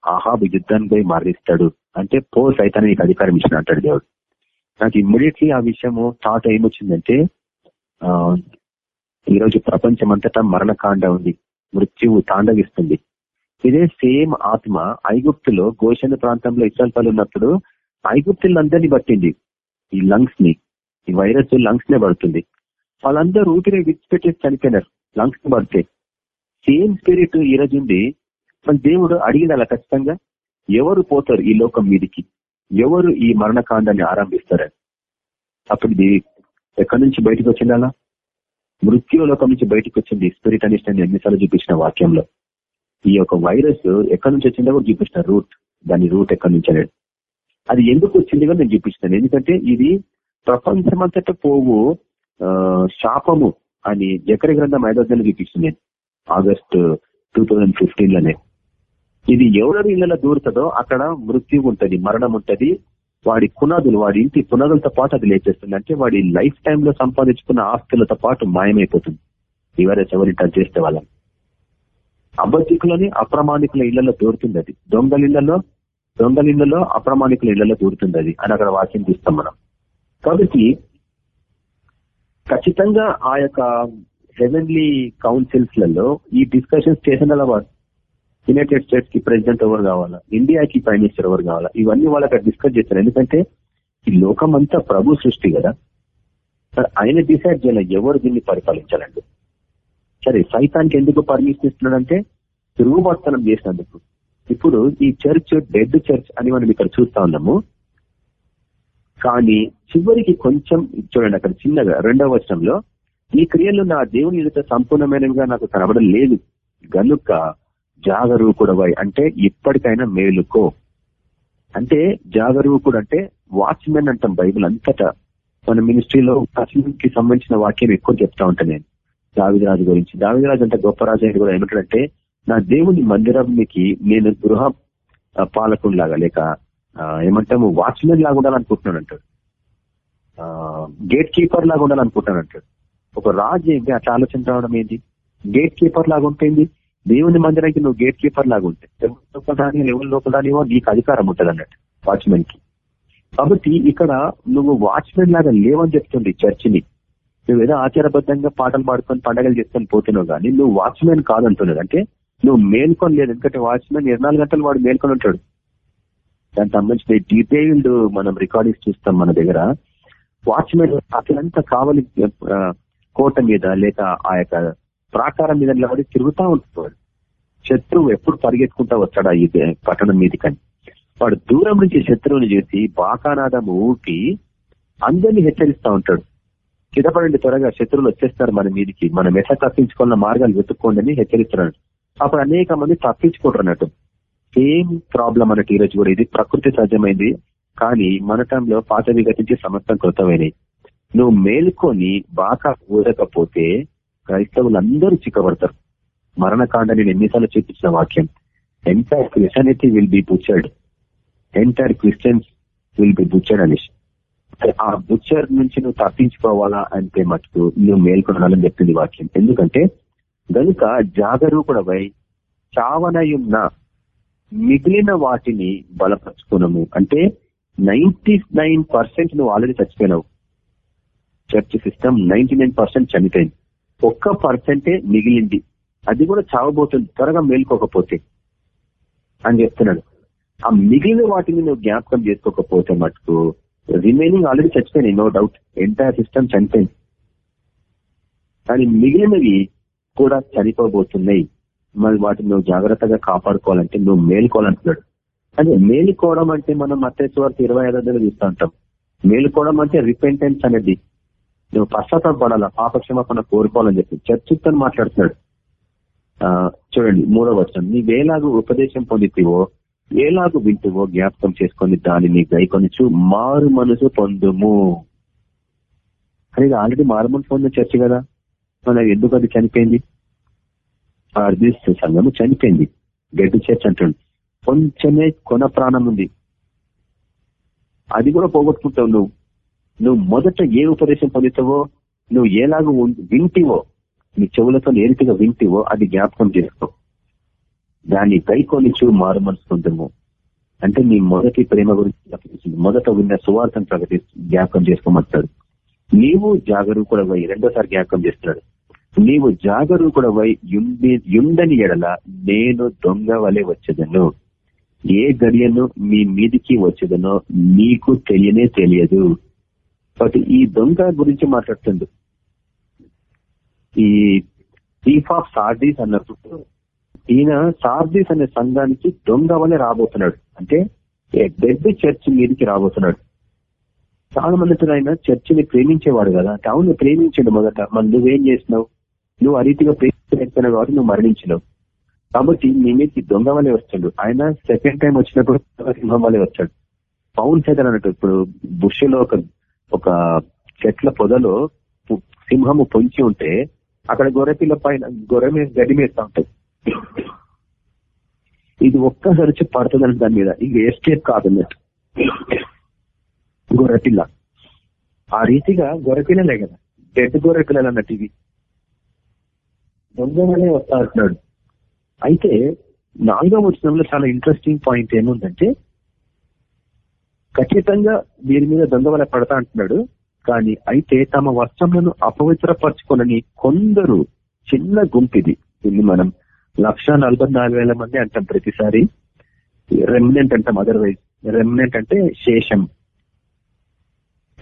[SPEAKER 2] ఆహాబు యుద్ధాన్ని పోయి మరణిస్తాడు. అంటే పో సైతాన్ని నీకు అధికారం ఇచ్చిన అంటాడు దేవుడు. నాకు ఇమ్మీడియట్లీ ఆ విషయము థాట్ ఏమొచ్చిందంటే ఈరోజు ప్రపంచం అంతటా మరణకాండ ఉంది. మృత్యువు తాండవిస్తుంది. ఇదే సేమ్ ఆత్మ ఐగుప్తులో గోషణ ప్రాంతంలో ఇసల్పాలు ఉన్నప్పుడు ఐగుప్తులందరినీ పట్టింది ఈ లంగ్స్ని ఈ వైరస్ లంగ్స్ నే పడుతుంది. వాళ్ళందరూ ఊపిరి విడిచిపెట్టేసి చనిపోయినారు లంగ్స్ని పడితే. సేమ్ స్పిరిట్ ఈ రోజు ఉంది. మన దేవుడు అడిగింది అలా ఖచ్చితంగా? ఎవరు పోతారు ఈ లోకం మీదికి? ఎవరు ఈ మరణకాండాన్ని ఆరంభిస్తారని? అప్పుడు ఇది ఎక్కడి నుంచి బయటకు వచ్చింది అలా? మృత్యు లోకం నుంచి బయటకు వచ్చింది. స్పిరిట్ అనిష్టం ఎన్నిసార్లు చూపించిన వాక్యంలో. ఈ యొక్క వైరస్ ఎక్కడి నుంచి వచ్చిందో కూడా చూపిస్తాను రూట్. దాని రూట్ ఎక్కడి నుంచి అనేది. అది ఎందుకు వచ్చింది కూడా నేను చూపిస్తాను ఎందుకంటే ఇది ప్రపంచమంతటా పోవు శాపము అని జకరి గ్రంథం ఐదో అధ్యాయంలో చూపిస్తుంది. నేను ఆగస్ట్ టూ థౌజండ్ ఫిఫ్టీన్లోనే ఇది ఎవరి ఇళ్ళలో దూరుతుందో అక్కడ మృత్యు ఉంటుంది మరణం ఉంటుంది. వాడి పునాదులు వాడి ఇంటి పునాదులతో పాటు అది లేచేస్తుంది. అంటే వాడి లైఫ్ టైమ్లో సంపాదించుకున్న ఆస్తులతో పాటు మాయమైపోతుంది. ఎవరైతే ఎవరి చేస్తే వాళ్ళని? అబద్ధికులని అప్రమాణికుల ఇళ్ళలో దూరుతుంది అది దొంగలిళ్ళలో దొంగలిళ్ళలో అప్రమాణికుల ఇళ్ళలో దూరుతుంది అది అని అక్కడ వాక్యం చూస్తాం మనం. కాబట్టి ఖచ్చితంగా ఆ యొక్క హెవెన్లీ కౌన్సిల్స్లలో ఈ డిస్కషన్స్ చేసిన వారు యునైటెడ్ స్టేట్స్కి ప్రెసిడెంట్ ఎవరు కావాలా? ఇండియాకి ప్రైమ్ మినిస్టర్ ఎవరు కావాలా? ఇవన్నీ వాళ్ళు అక్కడ డిస్కస్ చేస్తారు. ఎందుకంటే ఈ లోకం అంతా ప్రభు సృష్టి కదా. ఆయన డిసైడ్ చేయాలి ఎవరు దీన్ని పరిపాలించాలండి సరే సైతానికి ఎందుకు పర్మిషన్ ఇస్తున్నాడంటే తిరుగుబర్తనం చేసినందుకు. ఇప్పుడు ఈ చర్చ్ డెడ్ చర్చ్ అని మనం ఇక్కడ చూస్తా ఉన్నాము. కానీ చివరికి కొంచెం చూడండి అక్కడ చిన్నగా రెండవ వచనంలో ఈ క్రియలు నా దేవుని ఎదుట సంపూర్ణమైనవిగా నాకు కనబడం లేదు గనుక జాగరూకుడవై అంటే ఇప్పటికైనా మేలుకో. అంటే జాగరూకుడు అంటే వాచ్మెన్ అంటాం బైబిల్ అంతటా. మన మినిస్ట్రీలో కి సంబంధించిన వాక్యం ఎక్కువ చెప్తా ఉంటాను నేను. దావిదరాజు గురించి. దావిదరాజు అంటే గొప్ప రాజు అని కూడా ఏమిటంటే నా దేవుని మందిరానికి నేను గృహ పాలకుడు లాగా లేక ఏమంటాము వాచ్మెన్ లాగా ఉండాలనుకుంటున్నాను అంటాడు. గేట్ కీపర్ లాగా ఉండాలనుకుంటున్నాను అంటాడు. ఒక రాజు ఏంటి? అట్లా ఆలోచన రావడం ఏంటి? గేట్ కీపర్ లాగా ఉంటుంది దేవుని మందిరానికి నువ్వు గేట్ కీపర్ లాగా ఉంటే ఎవరి లోపలదాని ఎవరి లోపలదానివో నీకు అధికారం ఉంటుంది అన్నట్టు వాచ్మెన్కి కాబట్టి ఇక్కడ నువ్వు వాచ్మెన్ లాగా లేవని చెప్తుంది చర్చిని నువ్వు ఏదో ఆచారబద్ధంగా పాటలు పాడుకొని పండగలు చేసుకొని పోతున్నావు కానీ నువ్వు వాచ్మెన్ కాదంటున్నాడు. అంటే నువ్వు మేల్కొని లేదు ఎందుకంటే వాచ్మెన్ ఇరవై గంటలు వాడు మేల్కొని ఉంటాడు. దానికి సంబంధించిన డీటెయిల్డ్ మనం రికార్డింగ్స్ చూస్తాం మన దగ్గర. వాచ్మెన్ అతనంతా కావాలి కోట మీద లేక ఆ యొక్క ప్రాకారం మీద నిలబడి తిరుగుతా ఉంటాడు. శత్రువు ఎప్పుడు పరిగెత్తుకుంటా వస్తాడు ఈ పట్టణం మీద కానీ వాడు దూరం నుంచి శత్రువుని చూసి బాకానాదం ఊపి అందరినీ హెచ్చరిస్తా ఉంటాడు. సిద్ధపడండి త్వరగా శత్రువులు వచ్చేస్తారు మన మీదికి. మనం ఎట్లా తప్పించుకోవాలన్న మార్గాలు వెతుక్కోండి అని హెచ్చరిస్తున్నాడు. అప్పుడు అనేక మంది తప్పించుకుంటారు అన్నట్టు. సేమ్ ప్రాబ్లం అన్నట్టు ఈరోజు కూడా. ఇది ప్రకృతి సహజమైంది. కానీ మన టైంలో పాత విఘటించి సమస్తం కృతమైనవి. నువ్వు మేల్కొని బాగా ఊరకపోతే క్రైస్తవులందరూ చిక్కబడతారు. మరణకాండ నేను ఎన్నిసార్లు చూపించిన వాక్యం. Entire Christianity will be butchered entire Christians will be butchered అనేసి ఆ బుచ్చర్ నుంచి నువ్వు తప్పించుకోవాలా అంటే మటుకు నువ్వు మేల్కొనాలని చెప్పింది వాక్యం. ఎందుకంటే గనుక జాగరూకుడవై చావనయున్న మిగిలిన వాటిని బలపరుచుకున్నాము అంటే నైన్టీ నువ్వు ఆల్రెడీ చచ్చిపోయినావు. చర్చ్ సిస్టమ్ నైన్టీ చనిపోయింది. ఒక్క పర్సెంటే మిగిలింది. అది కూడా చావబోతుంది. త్వరగా మేల్కోకపోతే అని చెప్తున్నాడు. ఆ మిగిలిన వాటిని నువ్వు జ్ఞాపకం చేసుకోకపోతే మటుకు రిమైనింగ్ ఆల్రెడీ చచ్చిపోయినాయి నో డౌట్ ఎంటైర్ సిస్టమ్ చనిపోయింది కానీ మిగిలినవి కూడా చనిపోబోతున్నాయి మరి వాటిని నువ్వు జాగ్రత్తగా కాపాడుకోవాలంటే నువ్వు మేలుకోవాలంటున్నాడు. అదే మేలుకోవడం అంటే మనం మత్స్వార్థ ఇరవై ఐదు వందలు చూస్తూ ఉంటాం. మేలుకోవడం అంటే రిపెంటెన్స్ అనేది. నువ్వు పశ్చాత్తాపడాలా పాపక్షమాపణ కోరుకోవాలని చెప్పి చర్చితో మాట్లాడుతున్నాడు. చూడండి మూడో వచనం. నీవేలాగు ఉపదేశం పొందితివో ఏలాగు వింటువో జ్ఞాపకం చేసుకొని దానిని గైకొనిచ్చు మారు మనసు పొందుము. అనేది ఆల్రెడీ మారు మనసు పొందిన చర్చ కదా? మన ఎందుకు అది చనిపోయింది? ఆర్దిస్ సంఘము చనిపోయింది. గడ్డి చర్చ అంటుంది కొంచెమే కొన ప్రాణం ఉంది. అది కూడా పోగొట్టుకుంటావు నువ్వు. నువ్వు మొదట ఏ ఉపదేశం పొందుతావో నువ్వు ఏలాగో వింటివో నీ చెవులతో నేరుగా వింటివో అది జ్ఞాపకం చేసుకో. దాన్ని గైకొనిచు మారు అంటే నీ మొదటి ప్రేమ గురించి ప్రకటిస్తుంది మొదట విన్న సువార్థం ప్రకటి జ్ఞాపకం చేసుకోమంటాడు. నీవు జాగరూకుడవై రెండోసారి జ్ఞాపకం చేస్తున్నాడు. నీవు జాగరూకుడవై యుండని ఎడల నేను దొంగ వలె వచ్చేదను. ఏ గడియను మీ మీదికి వచ్చేదనో నీకు తెలియనే తెలియదు. కాబట్టి ఈ దొంగ గురించి మాట్లాడుతుంది ఈ చీఫ్ ఆఫ్ సార్డీస్ అన్నప్పుడు ఈయన సార్దీస్ అనే సంఘానికి దొంగ వలె రాబోతున్నాడు. అంటే డెడ్ చర్చ్ మీదకి రాబోతున్నాడు. చాలా మంది ఆయన చర్చిని ప్రేమించేవాడు కదా. అవును ప్రేమించాడు మొదట. మన నువ్వేం చేసినావు నువ్వు ఆ రీతిగా కాబట్టి నువ్వు మరణించినావు. కాబట్టి నీ మీదకి దొంగ వలె వచ్చాడు. ఆయన సెకండ్ టైం వచ్చినప్పుడు సింహం వలె వచ్చాడు. పౌన్ చేతలు అన్నట్టు ఇప్పుడు బుష్లో ఒక ఒక చెట్ల పొదలో సింహము పొంచి ఉంటే అక్కడ గొర్రెపిల్ల పైన గొర్రె మీద గడి మేస్తా ఉంటుంది ఇది ఒక్కసారి వచ్చి పడుతుందని దాని మీద. ఇది ఎస్కేప్ కాదన్నట్టు గొర్రెపిల్ల. ఆ రీతిగా గొర్రెపిల్లలే కదా. డెడ్ గొర్రెపిల్లలు అన్నట్టు ఇవి. దొంగలనే వస్తా అంటున్నాడు. అయితే నాలుగవ వచ్చినంలో చాలా ఇంట్రెస్టింగ్ పాయింట్ ఏముందంటే ఖచ్చితంగా దీని మీద దొంగవల పడతా అంటున్నాడు. కానీ అయితే తమ వస్త్రములను అపవిత్రపరచుకొనని కొందరు చిన్న గుంపిది. దీన్ని మనం లక్ష మంది అంటాం ప్రతిసారి. రెమినెంట్ అంటాం అదర్వైజ్ రెమినెంట్ అంటే శేషం.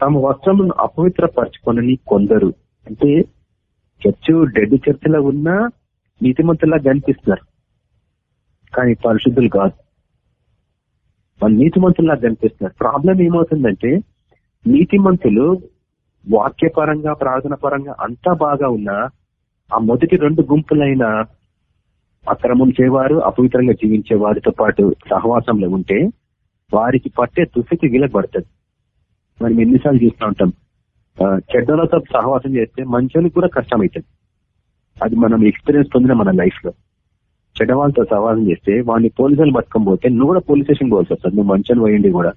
[SPEAKER 2] తమ వస్త్రములను అపవిత్రపరచుకోనని కొందరు. అంటే చర్చ్ డెడ్ చర్చిలో ఉన్న నీతిమంతులా కనిపిస్తున్నారు. కానీ పరిశుద్ధులు కాదు. వాళ్ళు నీతిమంతుల్లా కనిపిస్తున్నారు. ప్రాబ్లం ఏమవుతుందంటే నీతిమంతులు వాక్యపరంగా ప్రార్థన పరంగా అంతా బాగా ఉన్నా ఆ మొదటి రెండు గుంపులైన అక్రమం చేయవారు అపవిత్రంగా జీవించే వారితో పాటు సహవాసంలో ఉంటే వారికి పట్టే తుసికి గిలబడుతుంది మనం ఎన్నిసార్లు చూస్తూ ఉంటాం. చెడ్డలతో సహవాసం చేస్తే మంచోనికి కూడా కష్టం అవుతుంది అది మనం ఎక్స్పీరియన్స్ పొందిన మన లైఫ్లో చెడ్డవాళ్ళతో సహవాసం చేస్తే వాడిని పోలీసులు పట్టుకొని పోతే నువ్వు కూడా పోలీస్ స్టేషన్ పోవాల్సి వస్తుంది. నువ్వు మంచోని పోయండి కూడా.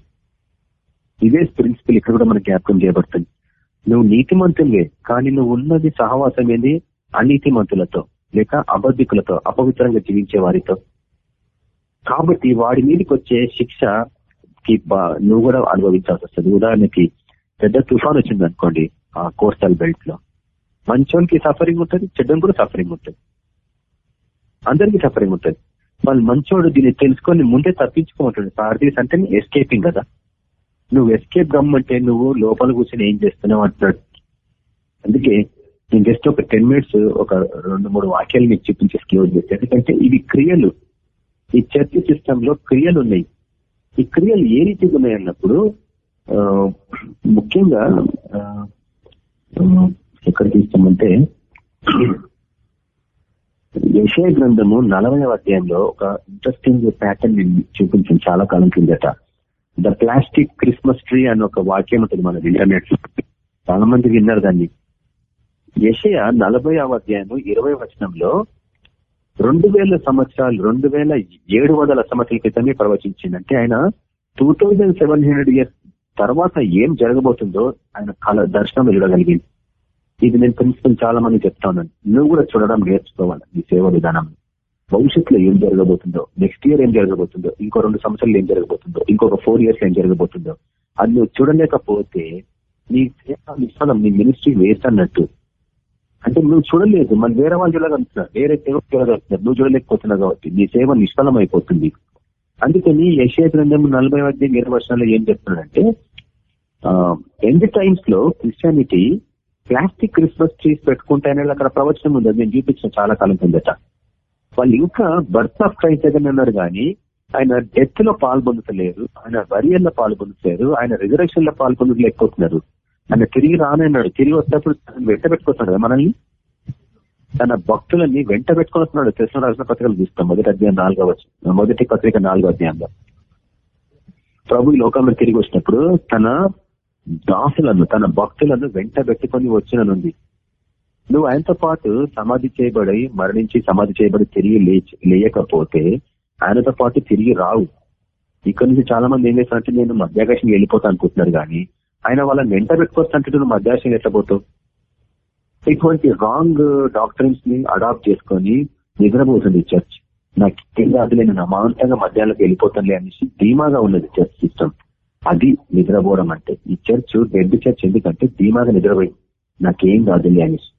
[SPEAKER 2] ఇదే ప్రిన్సిపల్ ఇక్కడ కూడా మనకి జ్ఞాపకం చేయబడుతుంది. నువ్వు నీతిమంతులే కానీ నువ్వు ఉన్నది సహవాసం ఏంది అనీతిమంతులతో. లేక అబద్ధికులతో అపవిత్రంగా జీవించే వారితో. కాబట్టి వాడి మీదకి వచ్చే శిక్షకి నువ్వు కూడా అనుభవించాల్సి వస్తుంది. ఉదాహరణకి పెద్ద తుఫాన్ వచ్చింది అనుకోండి ఆ కోస్టల్ బెల్ట్లో మంచోనికి సఫరింగ్ ఉంటుంది చెడ్డం కూడా సఫరింగ్ ఉంటుంది. అందరికీ సఫరింగ్ ఉంటుంది. వాళ్ళు మంచోడు దీన్ని తెలుసుకొని ముందే తప్పించుకోమంటాడు. పారదీస్ అంటే ఎస్కేపింగ్ కదా. నువ్వు ఎస్కేప్ గమ్మంటే నువ్వు లోపల కూర్చొని ఏం చేస్తున్నావు అంటున్నాడు. అందుకే నేను జస్ట్ ఒక టెన్ మినిట్స్ ఒక రెండు మూడు వాక్యాలు మీకు చూపించే క్లోజ్ చేస్తే ఎందుకంటే ఇవి క్రియలు. ఈ చర్చ సిస్టమ్లో క్రియలు ఉన్నాయి. ఈ క్రియలు ఏ రీతిగా ఉన్నాయి అన్నప్పుడు ముఖ్యంగా ఎక్కడ తీస్తామంటే యశయ గ్రంథము నలభై అధ్యాయంలో ఒక ఇంట్రెస్టింగ్ ప్యాటర్న్ చూపించింది చాలా కాలం కిందట ద ప్లాస్టిక్ క్రిస్మస్ ట్రీ అని ఒక వాక్యం ఉంటుంది మన ఇంటర్నెట్లో. చాలా మంది విన్నారు దాన్ని. యషయ నలభై అధ్యాయం ఇరవై వచనంలో రెండు వేల సంవత్సరాలు రెండు వేల ఏడు వందల సంవత్సరాల క్రితమే ప్రవచించిందంటే ఆయన two thousand seven hundred years తర్వాత ఏం జరగబోతుందో ఆయన కళ దర్శనం వెళ్ళగలిగింది ఇది నేను ప్రిన్సిపల్ చాలా మంది చెప్తా ఉన్నాను. నువ్వు కూడా చూడడం నేర్చుకోవాలి నీ సేవ విధానం. భవిష్యత్తులో ఏం జరగబోతుందో నెక్స్ట్ ఇయర్ ఏం జరగబోతుందో ఇంకో రెండు సంవత్సరాలు ఏం జరగబోతుందో ఇంకొక ఫోర్ ఇయర్స్ ఏం జరగబోతుందో అది నువ్వు చూడలేకపోతే నీ సేవ విఫలం నీ మినిస్ట్రీ వేస్ట్ అన్నట్టు అంటే నువ్వు చూడలేదు మన వేరే వాళ్ళు చూడగలుగుతున్నారు. వేరే సేవ చూడగలుగుతున్నారు. నువ్వు చూడలేకపోతున్నావు కాబట్టి. నీ సేవ నిష్ఫలం అయిపోతుంది. అందుకని యశయ గ్రంథం నలభై అధ్యాయం ఇరవై వర్షాల్లో ఏం చెప్తున్నాడంటే ఎండ్ టైమ్స్లో క్రిస్టియానిటీ ప్లాస్టిక్ క్రిస్మస్ ట్రీస్ పెట్టుకుంటాయని అక్కడ ప్రవచనం ఉంది. నేను చూపించిన చాలా కాలం కిందట వాళ్ళు ఇంకా బర్త్ ఆఫ్ క్రైస్ట్ దగ్గర అన్నారు కానీ ఆయన డెత్లో పాల్పొందుతలేరు ఆయన వరియల్లో పాల్పొందుతలేరు ఆయన రిజర్వేషన్లో పాల్పొందలేకపోతున్నారు ఆయన తిరిగి రానన్నాడు. తిరిగి వచ్చినప్పుడు వెంట పెట్టుకుంటున్నాడు మనల్ని? తన భక్తులన్నీ వెంట పెట్టుకుని వస్తున్నాడు కృష్ణ రాసిన పత్రికలు చూస్తాం. మొదటి అధ్యాయం నాలుగో మొదటి పత్రిక నాలుగో అధ్యాయంలో. ప్రభు లోకంలో తిరిగి వచ్చినప్పుడు తన దాసులను తన భక్తులను వెంట పెట్టుకొని వచ్చిననుంది. నువ్వు ఆయనతో పాటు సమాధి చేయబడి మరణించి సమాధి చేయబడి తిరిగి లేచి లేయకపోతే ఆయనతో పాటు తిరిగి రావు. ఇక్కడ నుంచి చాలా మంది ఏం చేస్తారంటే నేను మధ్యాకాశం వెళ్ళిపోతా అనుకుంటున్నారు కానీ ఆయన వాళ్ళని వెంట పెట్టుకోవచ్చు నువ్వు ఎట్లా పోతావు? ఇటువంటి రాంగ్ డాక్టర్స్ uh, ని అడాప్ట్ చేసుకొని నిద్రపోతుంది చర్చ్ నాకు కింద అది నేను నమాంతంగా మధ్యాహ్నంకి వెళ్ళిపోతానులే అనేసి ధీమాగా ఉన్నది చర్చ్ సిస్టమ్ అది నిద్రపోవడం అంటే. ఈ చర్చ్ డెడ్ చర్చ్ ఎందుకంటే ధీమాగా నిద్రపోయింది. నాకేం కాదులే అనేసి.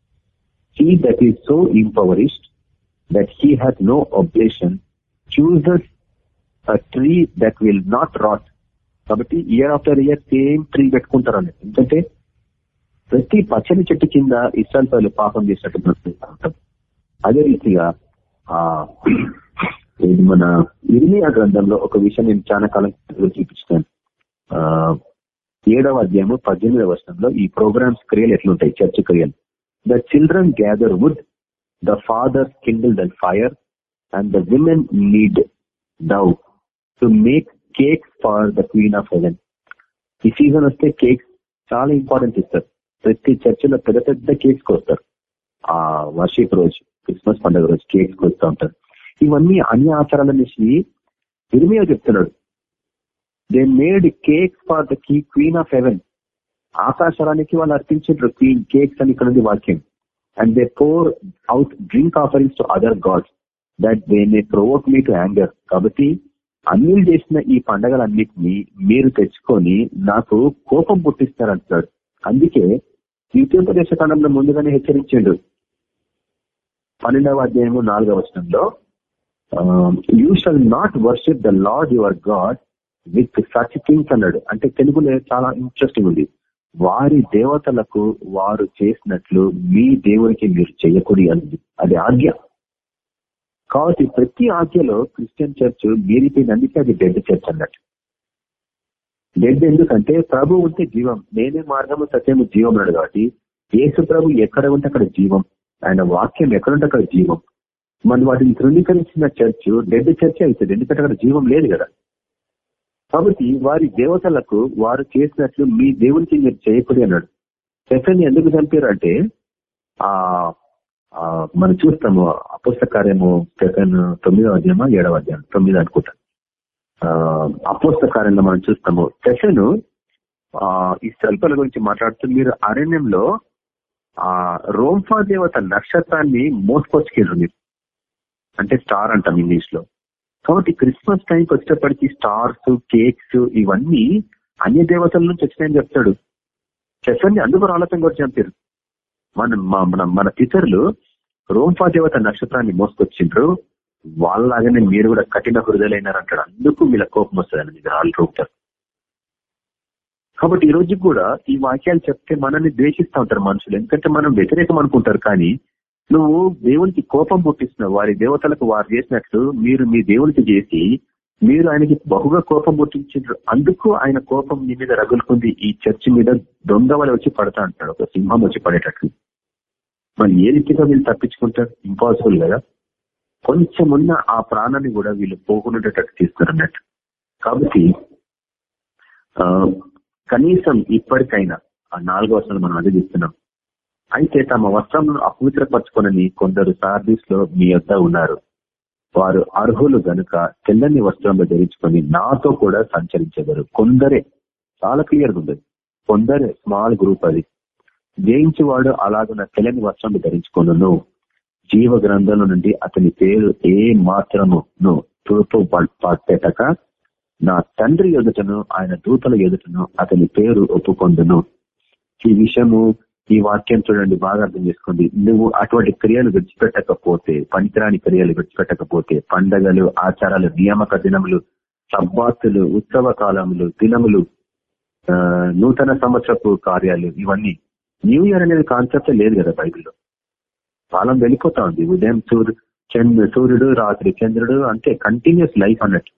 [SPEAKER 2] He that is so impoverished that he has no oblation chooses a tree that will not rot కాబట్టి year after year same tree పెట్టుకుంటారు అన్నది ఎందుకంటే ప్రతి పచ్చని చెట్టు కింద ఇస్రాల్ పాపం చేసినట్టు అదే రీతిగా ఆ ఇది మన ఇర్మియా గ్రంథంలో ఒక విషయం నేను చాలా కాలం చూపించాను ఏడవ అధ్యాయము పద్దెనిమిదవ వర్షంలో ఈ ప్రోగ్రామ్స్ క్రియలు ఎట్లుంటాయి? చర్చ్ క్రియలు. The children gather wood the father kindle the fire and the women knead dough to make cakes for the queen of heaven ఈ సీజన్ వస్తే కేక్స్ చాలా ఇంపార్టెంట్ ఇస్తారు. ప్రతి చర్చిలో పెద్ద పెద్ద కేక్స్ కోస్తారు ఆ వర్షిప్ రోజు క్రిస్మస్ పండుగ రోజు కేక్స్ కోస్తూ ఉంటారు. ఇవన్నీ అన్ని ఆచారాల నుంచి ఇరిమియా చెప్తున్నాడు. They made cake for the key queen of heaven ఆకాశరానికి వాళ్ళు అర్పించారు క్వీన్ కేక్స్ అని ఇక్కడ వాక్యం. And they pour out drink offerings to other gods that they may provoke me to anger కాబట్టి అన్నిలు చేసిన ఈ పండగలన్నిటినీ మీరు తెచ్చుకొని నాకు కోపం పుట్టిస్తారంటున్నాడు అందుకే ద్వితీయోపదేశ కాలంలో ముందుగానే హెచ్చరించాడు. పన్నెండవ అధ్యాయము నాలుగవ వచనంలో you shall not worship the Lord your God with such things అన్నాడు. అంటే తెలుగులో చాలా ఇంట్రెస్టింగ్ ఉంది. వారి దేవతలకు వారు చేసినట్లు మీ దేవునికి మీరు చేయకూడి అన్నది. అది ఆజ్ఞ. కాబట్టి ప్రతి ఆజ్ఞలో క్రిస్టియన్ చర్చ్ మీరిపోయింది. అందుకే అది డెడ్ చర్చ్ అన్నట్టు. డెడ్ ఎందుకంటే ప్రభు ఉంటే జీవం. నేనే మార్గము సత్యము జీవం అన్నాడు కాబట్టి యేసు ప్రభు ఎక్కడ ఉంటే అక్కడ జీవం. ఆయన వాక్యం ఎక్కడుంటే అక్కడ జీవం. మన వాటిని తృణీకరించిన చర్చ్ డెడ్ చర్చ్ అవుతుంది. ఎందుకంటే అక్కడ జీవం లేదు కదా. కాబట్టి వారి దేవతలకు వారు చేసినట్లు మీ దేవునికి మీరు చేయకూడదు అన్నాడు. సెఫెన్ ఎందుకు చంపారు అంటే ఆ మనం చూస్తాము అపుస్త కార్యము సెకండ్ తొమ్మిదవ అధ్యాయమా ఏడవ అధ్యాయం? తొమ్మిది అనుకుంటా. అపోస్త కార్యంలో మనం చూస్తాము సెషన్ ఆ ఈ స్వల్పల గురించి మాట్లాడుతూ మీరు అరణ్యంలో ఆ రోంఫా దేవత నక్షత్రాన్ని మోసుకొచ్చుకెళ్ళరు మీరు అంటే స్టార్ అంటాం ఇంగ్లీష్లో కాబట్టి క్రిస్మస్ టైంకి వచ్చేటప్పటికి స్టార్స్ కేక్స్ ఇవన్నీ అన్ని దేవతల నుంచి వచ్చినాయని చెప్తాడు. చెఫర్ని అందుకు రాలతం కూడా చంపారు. మన మన మన పితరులు రోంఫా దేవత నక్షత్రాన్ని మోసుకొచ్చిండ్రు. వాళ్ళలాగానే మీరు కూడా కఠిన హృదయలైనారు అంటాడు అందుకు వీళ్ళ కోపం వస్తుందని మీరు రాళ్ళు రూపుతారు కాబట్టి ఈ రోజు కూడా ఈ వాక్యాలు చెప్తే మనల్ని ద్వేషిస్తూ ఉంటారు మనుషులు. ఎందుకంటే మనం వ్యతిరేకం అనుకుంటారు కానీ నువ్వు దేవునికి కోపం పుట్టిస్తున్నావు వారి దేవతలకు వారు చేసినట్లు మీరు మీ దేవునికి చేసి మీరు ఆయనకి బహుగా కోపం పుట్టించారు అందుకు ఆయన కోపం నీ మీద రగులుకుంది. ఈ చర్చి మీద దొంగ వాళ్ళు వచ్చి పడతా అంటాడు. ఒక సింహం వచ్చి పడేటట్లు మరి ఏ రీతిగా వీళ్ళు తప్పించుకుంటారు? ఇంపాసిబుల్ కదా. కొంచెం ఉన్న ఆ ప్రాణాన్ని కూడా వీళ్ళు పోగొనేటట్టు తీస్తారు అన్నట్టు కాబట్టి కనీసం ఇప్పటికైనా ఆ నాలుగో వర్షాలు మనం అందిస్తున్నాం అయితే తమ వస్త్రములను అపవిత్రపరచుకొనని కొందరు సార్దీస్లో మీ వద్ద ఉన్నారు. వారు అర్హులు గనుక తెల్లని వస్త్రంలో ధరించుకొని నాతో కూడా సంచరించేవారు. కొందరే చాలా క్లియర్గా ఉండదు కొందరే స్మాల్ గ్రూప్ అది. జయించేవాడు అలాగున్న తెల్లని వస్త్రం ధరించుకును జీవ గ్రంథంలో నుండి అతని పేరు ఏ మాత్రమును తూర్పు పెట్టక నా తండ్రి ఎదుటను ఆయన దూతల ఎదుటను అతని పేరు ఒప్పుకొందును. ఈ విషయము ఈ వాక్యం చూడండి బాగా అర్థం చేసుకోండి. నువ్వు అటువంటి క్రియలు విడిచిపెట్టకపోతే పనికిరాని క్రియలు విడిచిపెట్టకపోతే పండగలు ఆచారాలు నియామక దినములు సబ్బాతులు ఉత్సవ కాలములు దినములు నూతన సంవత్సరపు కార్యాలు ఇవన్నీ న్యూ ఇయర్ అనేది కాన్సెప్ట్ లేదు కదా బైబిల్లో. కాలం వెళ్ళిపోతా ఉంది. ఉదయం సూర్యు చంద్ర సూర్యుడు రాత్రి చంద్రుడు అంటే కంటిన్యూస్ లైఫ్ అన్నట్టు.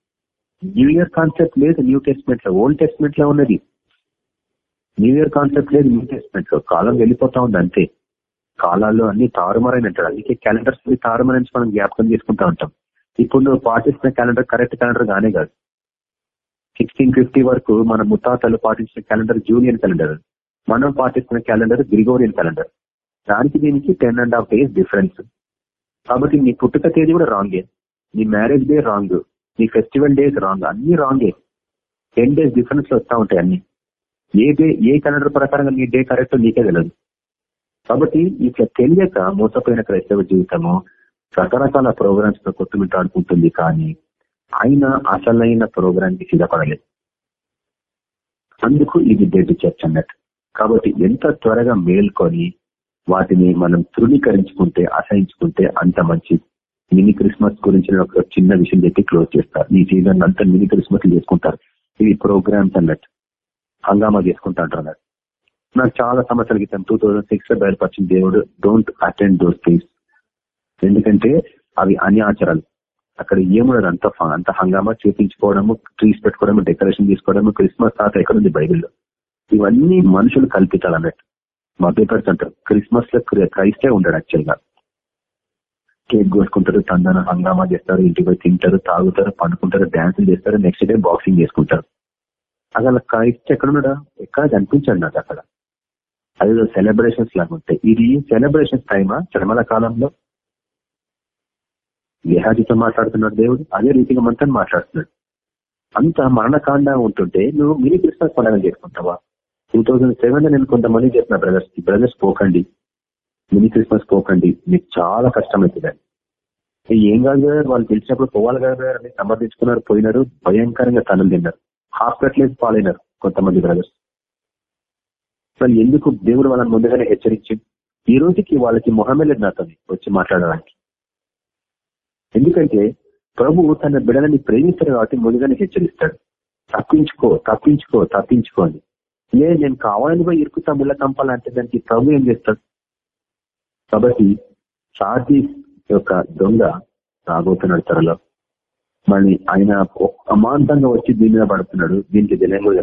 [SPEAKER 2] న్యూ ఇయర్ కాన్సెప్ట్ లేదు న్యూ టెస్ట్మెంట్లో ఓల్డ్ టెస్ట్మెంట్లో ఉన్నది. న్యూ ఇయర్ కాన్సెప్ట్ లేదు న్యూ టెస్ట్మెంట్ కాలం వెళ్ళిపోతా ఉంది అంతే. కాలాల్లో అన్ని తారుమారైన అంటారు అందుకే క్యాలెండర్స్ తారుమారని మనం జ్ఞాపకం చేసుకుంటా ఉంటాం. ఇప్పుడు నువ్వు పాటిస్తున్న క్యాలెండర్ కరెక్ట్ క్యాలెండర్ గానే కాదు. సిక్స్టీన్ ఫిఫ్టీ వరకు మన ముత్తాతలు పాటించిన క్యాలెండర్ జూనియర్ క్యాలెండర్ మనం పాటిస్తున్న క్యాలెండర్ గ్రిగోరియన్ క్యాలెండర్ దానికి దీనికి ten and half days difference కాబట్టి నీ పుట్టుక తేదీ కూడా రాంగే నీ మ్యారేజ్ డే రాంగ్ నీ ఫెస్టివల్ డేస్ రాంగ్ అన్ని రాంగే టెన్ డేస్ డిఫరెన్స్ వస్తూ ఉంటాయి అన్ని. ఏ డే ఏ క్యాలెండర్ ప్రకారంగా నీ డే కరెక్ట్ నీకే తెలియదు కాబట్టి ఇట్లా తెలియక మోసపోయిన క్రైస్తవ జీవితము రకరకాల ప్రోగ్రామ్స్తో కొట్టుమిట్టాడుకుంటుంది కానీ ఆయన అసలైన ప్రోగ్రామ్కి సిద్ధపడలేదు. అందుకు ఇది డెడ్ చర్చ్ అన్నట్టు. కాబట్టి ఎంత త్వరగా మేల్కొని వాటిని మనం తృణీకరించుకుంటే అసహించుకుంటే అంత మంచిది. మినీ క్రిస్మస్ గురించి ఒక చిన్న విషయం చెప్పి క్లోజ్ చేస్తారు ఈ సీజన్ అంతా మినీ క్రిస్మస్ చేసుకుంటారు. ఇవి ప్రోగ్రామ్స్ అన్నట్టు. హంగామా చేసుకుంటా అంటారు నాకు చాలా సంవత్సరాల క్రితం టూ థౌసండ్ సిక్స్లో బయలుపరిచిన దేవుడు డోంట్ అటెండ్ దోస్ థింగ్స్ ఎందుకంటే అవి అన్ని ఆచారాలు అక్కడ ఏమున్నది అంత అంత హంగామా చూపించుకోవడము ట్రీస్ పెట్టుకోవడము డెకరేషన్ తీసుకోవడము క్రిస్మస్ తాత ఎక్కడ ఉంది బైబిల్లో? ఇవన్నీ మనుషులు కల్పించాలి అన్నట్టు. మా పేపర్స్ అంటారు క్రిస్మస్లో క్రైస్టే ఉండడు యాక్చువల్గా. కేక్ కోసుకుంటారు తందన హంగామా చేస్తారు ఇంటికి పోయి తింటారు తాగుతారు పండుకుంటారు డాన్సులు చేస్తారు నెక్స్ట్ డే బాక్సింగ్ చేసుకుంటారు. అసలు క్రైస్ట్ ఎక్కడున్నాడా? ఎక్కడ కనిపించాడు నాకు అక్కడ. అది సెలబ్రేషన్స్ లాగా ఉంటాయి ఇది సెలబ్రేషన్స్ టైమా శ్రమల కాలంలో? దేహాదితో మాట్లాడుతున్నాడు దేవుడు. అదే రీతిగా మనతో మాట్లాడుతున్నాడు. అంత మరణకాండ ఉంటుంటే నువ్వు మినీ క్రిస్మస్ పండుగ చేసుకుంటావా టూ థౌజండ్ సెవెన్ నేను కొంతమంది చెప్పిన బ్రదర్స్ బ్రదర్స్ పోకండి. మినీ క్రిస్మస్ పోకండి. మీకు చాలా కష్టం ఏం కాదు కదా వాళ్ళు పిలిచినప్పుడు పోవాలి కదా అని సమర్థించుకున్నారు పోయినారు భయంకరంగా తనులు తిన్నారు. హాస్పిటలైజ్ పాలైనారు కొంతమంది బ్రదర్స్ అసలు ఎందుకు దేవుడు వాళ్ళని ముందుగానే హెచ్చరించి ఈ రోజుకి వాళ్ళకి మొహమెల్లెడ్ నాతోని వచ్చి మాట్లాడడానికి. ఎందుకంటే ప్రభు తన బిడలని ప్రేమిస్తారు కాబట్టి ముందుగానే హెచ్చరిస్తాడు. తప్పించుకో తప్పించుకో తప్పించుకో అని. నేను కావాలని పోయి ఇరుకుతా ముళ్ళ కంపాలంటే దానికి ప్రభు ఏం చేస్తాడు? కాబట్టి సాధి యొక్క దొంగ రాబోతున్నాడు త్వరలో. మళ్ళీ ఆయన అమాంతంగా వచ్చి దీని మీద పడుతున్నాడు. దీనికి తెలియని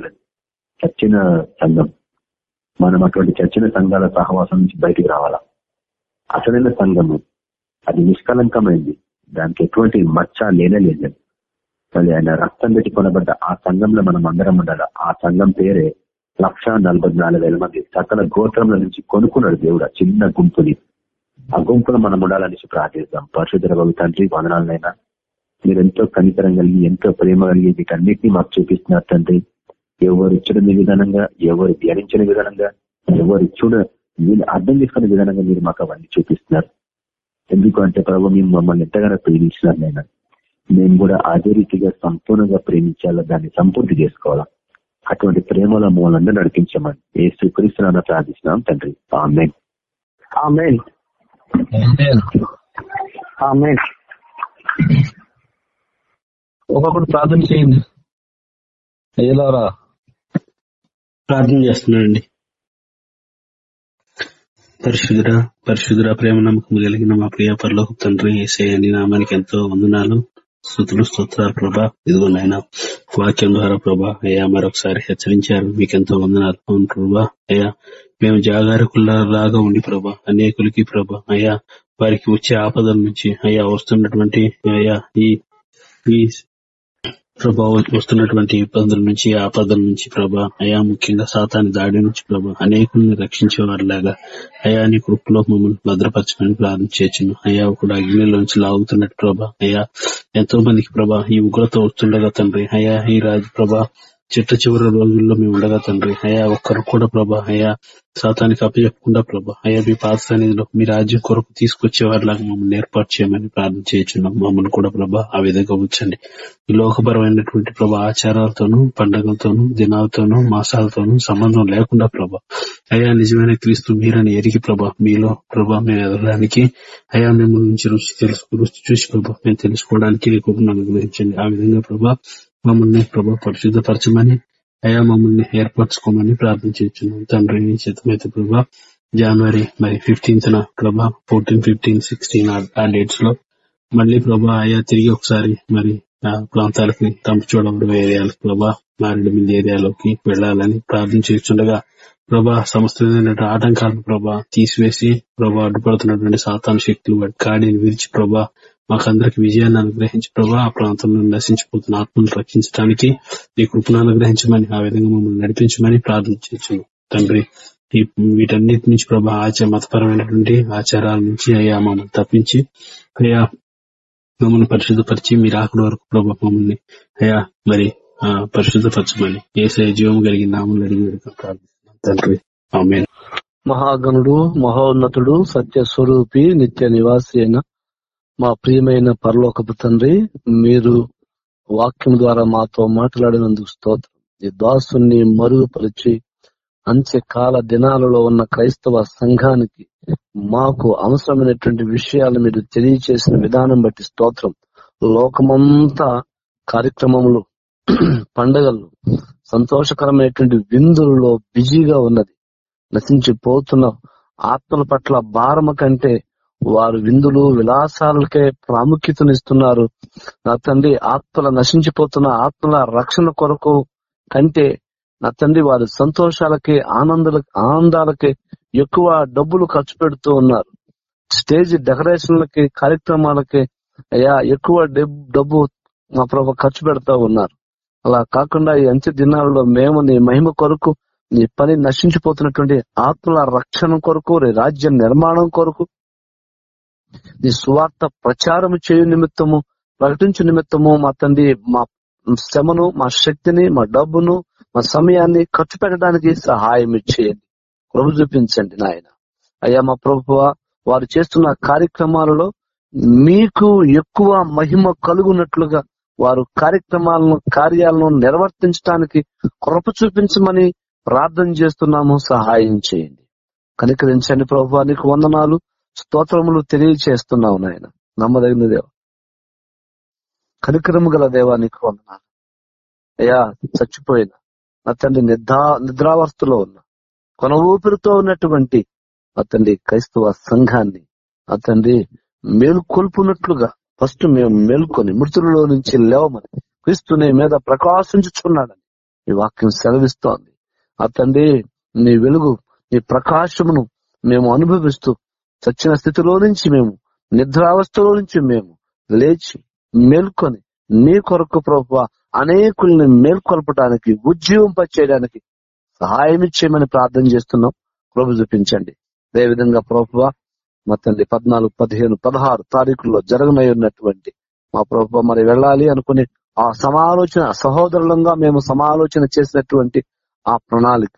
[SPEAKER 2] చచ్చిన సంఘం. మనం అటువంటి చచ్చిన సంఘాల సహవాసం నుంచి బయటికి రావాలా? అసలైన సంఘము. అది నిష్కలంకమైంది. దానికి ఎటువంటి మచ్చ లేనే లేదు. మళ్ళీ ఆయన రక్తం పెట్టి కొనబడ్డ ఆ సంఘంలో మనం అందరం ఉండాలి? ఆ సంఘం పేరే లక్ష మంది సకల గోత్రంల నుంచి కొనుక్కున్నాడు దేవుడు. చిన్న గుంపుని. ఆ గుంపులో మనం ఉండాలని ప్రార్థిస్తాం పరిశుద్ధ తండ్రి వదనాలనైనా మీరు ఎంతో కనికరం కలిగి ఎంతో ప్రేమ కలిగి వీటన్నిటినీ మాకు చూపిస్తున్నారు తండ్రి. ఎవరు చూడని విధానంగా ఎవరు ధ్యానించిన విధానంగా ఎవరు చూడ వీళ్ళు అర్థం చేసుకునే విధానంగా మీరు మాకు అవన్నీ చూపిస్తున్నారు. ఎందుకు అంటే ప్రభు మేము మమ్మల్ని ఎంతగానో ప్రేమించినారు నేను మేము కూడా అదే రీతిగా సంపూర్ణంగా ప్రేమించాలా దాన్ని సంపూర్తి చేసుకోవాలా. అటువంటి ప్రేమల మూలంగా నడిపించమని ఏ స్వీకరిస్తున్నా ప్రార్థిస్తున్నాం తండ్రి. ఆమెన్.
[SPEAKER 1] ఒక్కొక్కటి ప్రార్థన చేయండి. అయ్యలారా
[SPEAKER 3] ప్రార్థన చేస్తున్నానండి. పరిశుద్ధుడ పరిశుద్ధుడ ప్రేమ నమ్మకం కలిగిన మా ప్రియ పరలోక తండ్రి ఏసయ్యని నామానికి ఎంతో వందనాలు స్థుతులు స్తోత్రాలు ప్రభా. ఇదిగో నాయన వాక్యం ద్వారా ప్రభా అయ్యా మరొకసారి హెచ్చరించారు. మీకెంతో వందనాలు. అవును ప్రభా అయ్యా మేము జాగారకుల్లాగా ఉండి ప్రభా అనేకులకి ప్రభా అయ్యా వారికి వచ్చే ఆపదల నుంచి అయ్యా వస్తున్నటువంటి అయ్యా ఈ ఈ ప్రభావం వస్తున్నటువంటి ఇబ్బందుల నుంచి ఆపదల నుంచి ప్రభా అయా ముఖ్యంగా సాతాని దాడి నుంచి ప్రభా అనేకుల్ని రక్షించే వారిలాగా అయా నీ కృపలో మమ్మల్ని భద్రపరచమని ప్రారంభించను అయా ఒకడు అగ్నిలోంచి లాగుతున్నట్టు ప్రభా అయా ఎంతో మందికి ప్రభా ఈ ఉగ్రత వస్తుండగా తండ్రి అయా ఈ రాజు ప్రభా చిట్ట చివరి రోజుల్లో మేము ఉండగా తండ్రి అయా ఒక్కరు కూడా ప్రభా అయా శాతానికి అప్పచెప్పకుండా ప్రభా అయా మీ పాత సన్నిధిలో మీ రాజ్యం కొరకు తీసుకొచ్చేవారిలాగా మమ్మల్ని ఏర్పాటు చేయమని ప్రార్థన చేయొచ్చున్నాం మమ్మల్ని కూడా ప్రభా ఆ విధంగా ఉంచండి. ఈ లోకపరమైనటువంటి ప్రభా ఆచారాలతోనూ పండుగలతోనూ దినాలతోనూ మాసాలతోనూ సంబంధం లేకుండా ప్రభా అయా నిజమైన క్రీస్తు మీరని ఎరిగి ప్రభా మీలో ప్రభా మేము ఎదగడానికి అయా మిమ్మల్ని నుంచి రుచి తెలుసు రుచి చూసి ప్రభా మేము తెలుసుకోవడానికి అనుగ్రహించండి. ఆ విధంగా ప్రభా మమ్మల్ని ప్రభా పరిశుద్ధపరచమని అయా మమ్మల్ని ఏర్పరచుకోమని ప్రార్థించున్నాం తండ్రి చేతమైతే ప్రభా జనవరి మరి ఫిఫ్టీన్త్ నా ప్రభా ఫోర్టీన్ ఫిఫ్టీన్ సిక్స్టీన్ ఆ డేట్స్లో మళ్ళీ ప్రభా అయా తిరిగి ఒకసారి మరి ఆ ప్రాంతాలకి తంపచూడవరం ఏరియాలకు ప్రభా మారేడుమిల్లి ఏరియాలోకి వెళ్ళాలని ప్రార్థించుండగా ప్రభా సమస్తమైన ఆటంకాలను ప్రభా తీసివేసి ప్రభా అడ్డుపడుతున్నటువంటి సాతాన శక్తులు కాడిని విరిచి ప్రభా మాకందరికి విజయాన్ని అనుగ్రహించి ప్రభా ఆ ప్రాంతంలో నశించిపోతున్న ఆత్మను రక్షించడానికి నీ కృపను అనుగ్రహించమని ఆ విధంగా మమ్మల్ని నడిపించమని ప్రార్థించు తండ్రి వీటన్నిటి నుంచి ప్రభా ఆచార మతపరమైనటువంటి ఆచారాల నుంచి అయ్యా మమ్మల్ని తప్పించి అయ్యా మమ్మల్ని పరిశుద్ధపరిచి మీరు ఆకలి వరకు ప్రభా మమ్మల్ని అయ్యా మరి పరిశుద్ధపరచమని ఏసే జీవం కలిగిన నామని అడిగి ప్రార్థిస్తున్నాం. తండ్రి ఆమె
[SPEAKER 1] మహాగణుడు మహోన్నతుడు సత్య స్వరూపి నిత్య నివాసి అయిన మా ప్రియమైన పరలోకపు తండ్రి మీరు వాక్యం ద్వారా మాతో మాట్లాడినందుకు స్తోత్రం. ఈ దాసుని మరుగుపరిచి అంత్యకాల దినాలలో ఉన్న క్రైస్తవ సంఘానికి మాకు అవసరమైనటువంటి విషయాలు మీరు తెలియచేసిన విధానం బట్టి స్తోత్రం. లోకమంతా కార్యక్రమములు పండగలు సంతోషకరమైనటువంటి విందులలో బిజీగా ఉన్నది. నశించిపోతున్న ఆత్మల పట్ల భారమ కంటే వారు విందులు విలాసాలకే ప్రాముఖ్యతనిస్తున్నారు. నా తండ్రి ఆత్మల నశించిపోతున్న ఆత్మల రక్షణ కొరకు కంటే నా తండ్రి వారి సంతోషాలకి ఆనందాల ఆనందాలకి ఎక్కువ డబ్బులు ఖర్చు పెడుతూ ఉన్నారు. స్టేజ్ డెకరేషన్లకి కార్యక్రమాలకి అయ్యా ఎక్కువ డబ్బు మా ప్రభు ఖర్చు పెడతా ఉన్నారు. అలా కాకుండా ఈ అంత్య దినాలలో మేము నీ మహిమ కొరకు నీ పని నశించిపోతున్నటువంటి ఆత్మల రక్షణ కొరకు రాజ్య నిర్మాణం కొరకు నీ స్వార్థ ప్రచారం చేయు నిమిత్తము ప్రకటించు నిమిత్తము మా తండ్రి మా శ్రమను మా శక్తిని మా డబ్బును మా సమయాన్ని ఖర్చు పెట్టడానికి సహాయం ఇచ్చేయండి ప్రభు చూపించండి నాయన. అయ్యా మా ప్రభు వారు చేస్తున్న కార్యక్రమాలలో మీకు ఎక్కువ మహిమ కలుగునట్లుగా వారు కార్యక్రమాలను కార్యాలను నిర్వర్తించడానికి కృప చూపించమని ప్రార్థన చేస్తున్నాము సహాయం చేయండి. కనికరించండి ప్రభు నీకు వందనాలు. స్తోత్రములు తెలియచేస్తున్నావు నాయన. నమ్మదగిన దేవ. కనికరము గల దేవానికి వందనాలు. అయ్యా చచ్చిపోయిన. అతన్ని నిద్రా నిద్రావస్థలో ఉన్న. కొన ఊపిరితో ఉన్నటువంటి అతండి క్రైస్తవ సంఘాన్ని. అతండి మేలుకొల్పునట్లుగా ఫస్ట్ మేము మేల్కొని మృతులలో నుంచి లేవమని క్రీస్తుని మీద ప్రకాశించుచున్నాడని ఈ వాక్యం సెలవిస్తోంది. అతండి నీ వెలుగు నీ ప్రకాశమును మేము అనుభవిస్తూ చచ్చిన స్థితిలో నుంచి మేము నిద్రావస్థలో నుంచి మేము లేచి మేల్కొని నీ కొరకు ప్రభు అనేకుల్ని మేల్కొల్పడానికి ఉజ్జీవింపచేయడానికి సహాయం ఇచ్చేయమని ప్రార్థన చేస్తున్నాం. ప్రభు చూపించండి. అదేవిధంగా ప్రభు మా తండ్రి పద్నాలుగు పదిహేను పదహారు తారీఖుల్లో జరగనై ఉన్నటువంటి మా ప్రభు మరి వెళ్ళాలి అనుకుని ఆ సమాలోచన సహోదరులంగా మేము సమాలోచన చేసినటువంటి ఆ ప్రణాళిక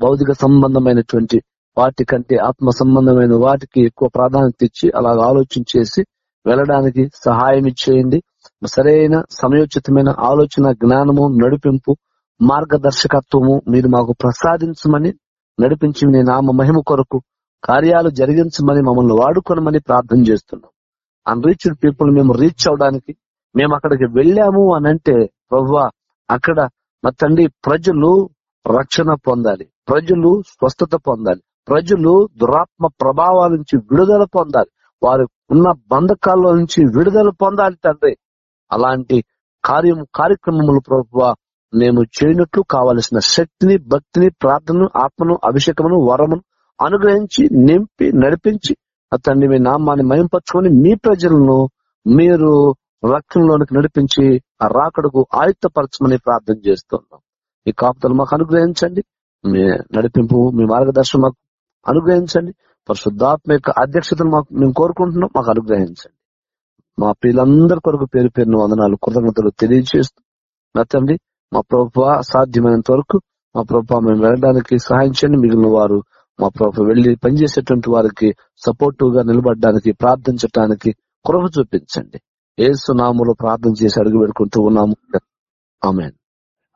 [SPEAKER 1] భౌతిక సంబంధమైనటువంటి వాటి కంటే ఆత్మ సంబంధమైన వాటికి ఎక్కువ ప్రాధాన్యత ఇచ్చి అలా ఆలోచన చేసి వెళ్ళడానికి సహాయం ఇచ్చేయండి. సరైన సమయోచితమైన ఆలోచన జ్ఞానము నడిపింపు మార్గదర్శకత్వము మీరు మాకు ప్రసాదించమని నడిపించి మీ నామ మహిమ కొరకు కార్యాలు జరిగించమని మమ్మల్ని వాడుకోనమని ప్రార్థన చేస్తున్నాం. అన్రీచ్డ్ పీపుల్ మేము రీచ్ అవడానికి మేము అక్కడికి వెళ్ళాము అని అంటే ప్రవ్వా అక్కడ మా తండ్రి ప్రజలు రక్షణ పొందాలి ప్రజలు స్వస్థత పొందాలి ప్రజలు దురాత్మ ప్రభావాల నుంచి విడుదల పొందాలి. వారు ఉన్న బంధకాల్లో నుంచి విడుదల పొందాలి తండ్రి. అలాంటి కార్యం కార్యక్రమములు ప్రభువ మేము చేయనట్లు కావలసిన శక్తిని భక్తిని ప్రార్థనను ఆత్మను అభిషేకమును వరమును అనుగ్రహించి నింపి నడిపించి అతన్ని మీ నామాన్ని మయంపరుచుకొని మీ ప్రజలను మీరు రక్తంలోనికి నడిపించి ఆ రాకడకు ఆయుత్తపరచమని ప్రార్థన చేస్తున్నాం. ఈ కాపుతలు మాకు అనుగ్రహించండి. మీ నడిపింపు మీ మార్గదర్శనం మాకు అనుగ్రహించండి. పరిశుద్ధాత్మ యొక్క అధ్యక్షతను మాకు మేము కోరుకుంటున్నాం. మాకు అనుగ్రహించండి. మా పిల్లలందరి కొరకు పేరు పేరును వందనాలు కృతజ్ఞతలు తెలియజేస్తూ నా తండ్రి మా ప్రభుత్వ సాధ్యమైనంత వరకు మా ప్రభుత్వ మేము వెళ్ళడానికి సహాయం చేయండి. మిగిలిన వారు మా ప్రభుత్వ వెళ్ళి పనిచేసేటువంటి వారికి సపోర్టివ్గా నిలబడడానికి ప్రార్థించడానికి కృప చూపించండి. ఏసునాములో ప్రార్థన చేసి అడుగు పెట్టుకుంటూ ఉన్నాము. ఆమె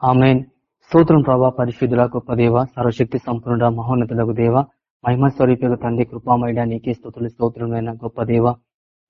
[SPEAKER 4] ఆమె స్తోత్రం ప్రభా పరిశుద్ధుల గొప్ప దేవ సర్వశక్తి సంపూర్ణ మహోన్నతులకు దేవ మహిమ స్వరూపకు తండ్రి కృపామయడ నీకే స్థుతులు స్తోత్రమైన గొప్ప దేవ.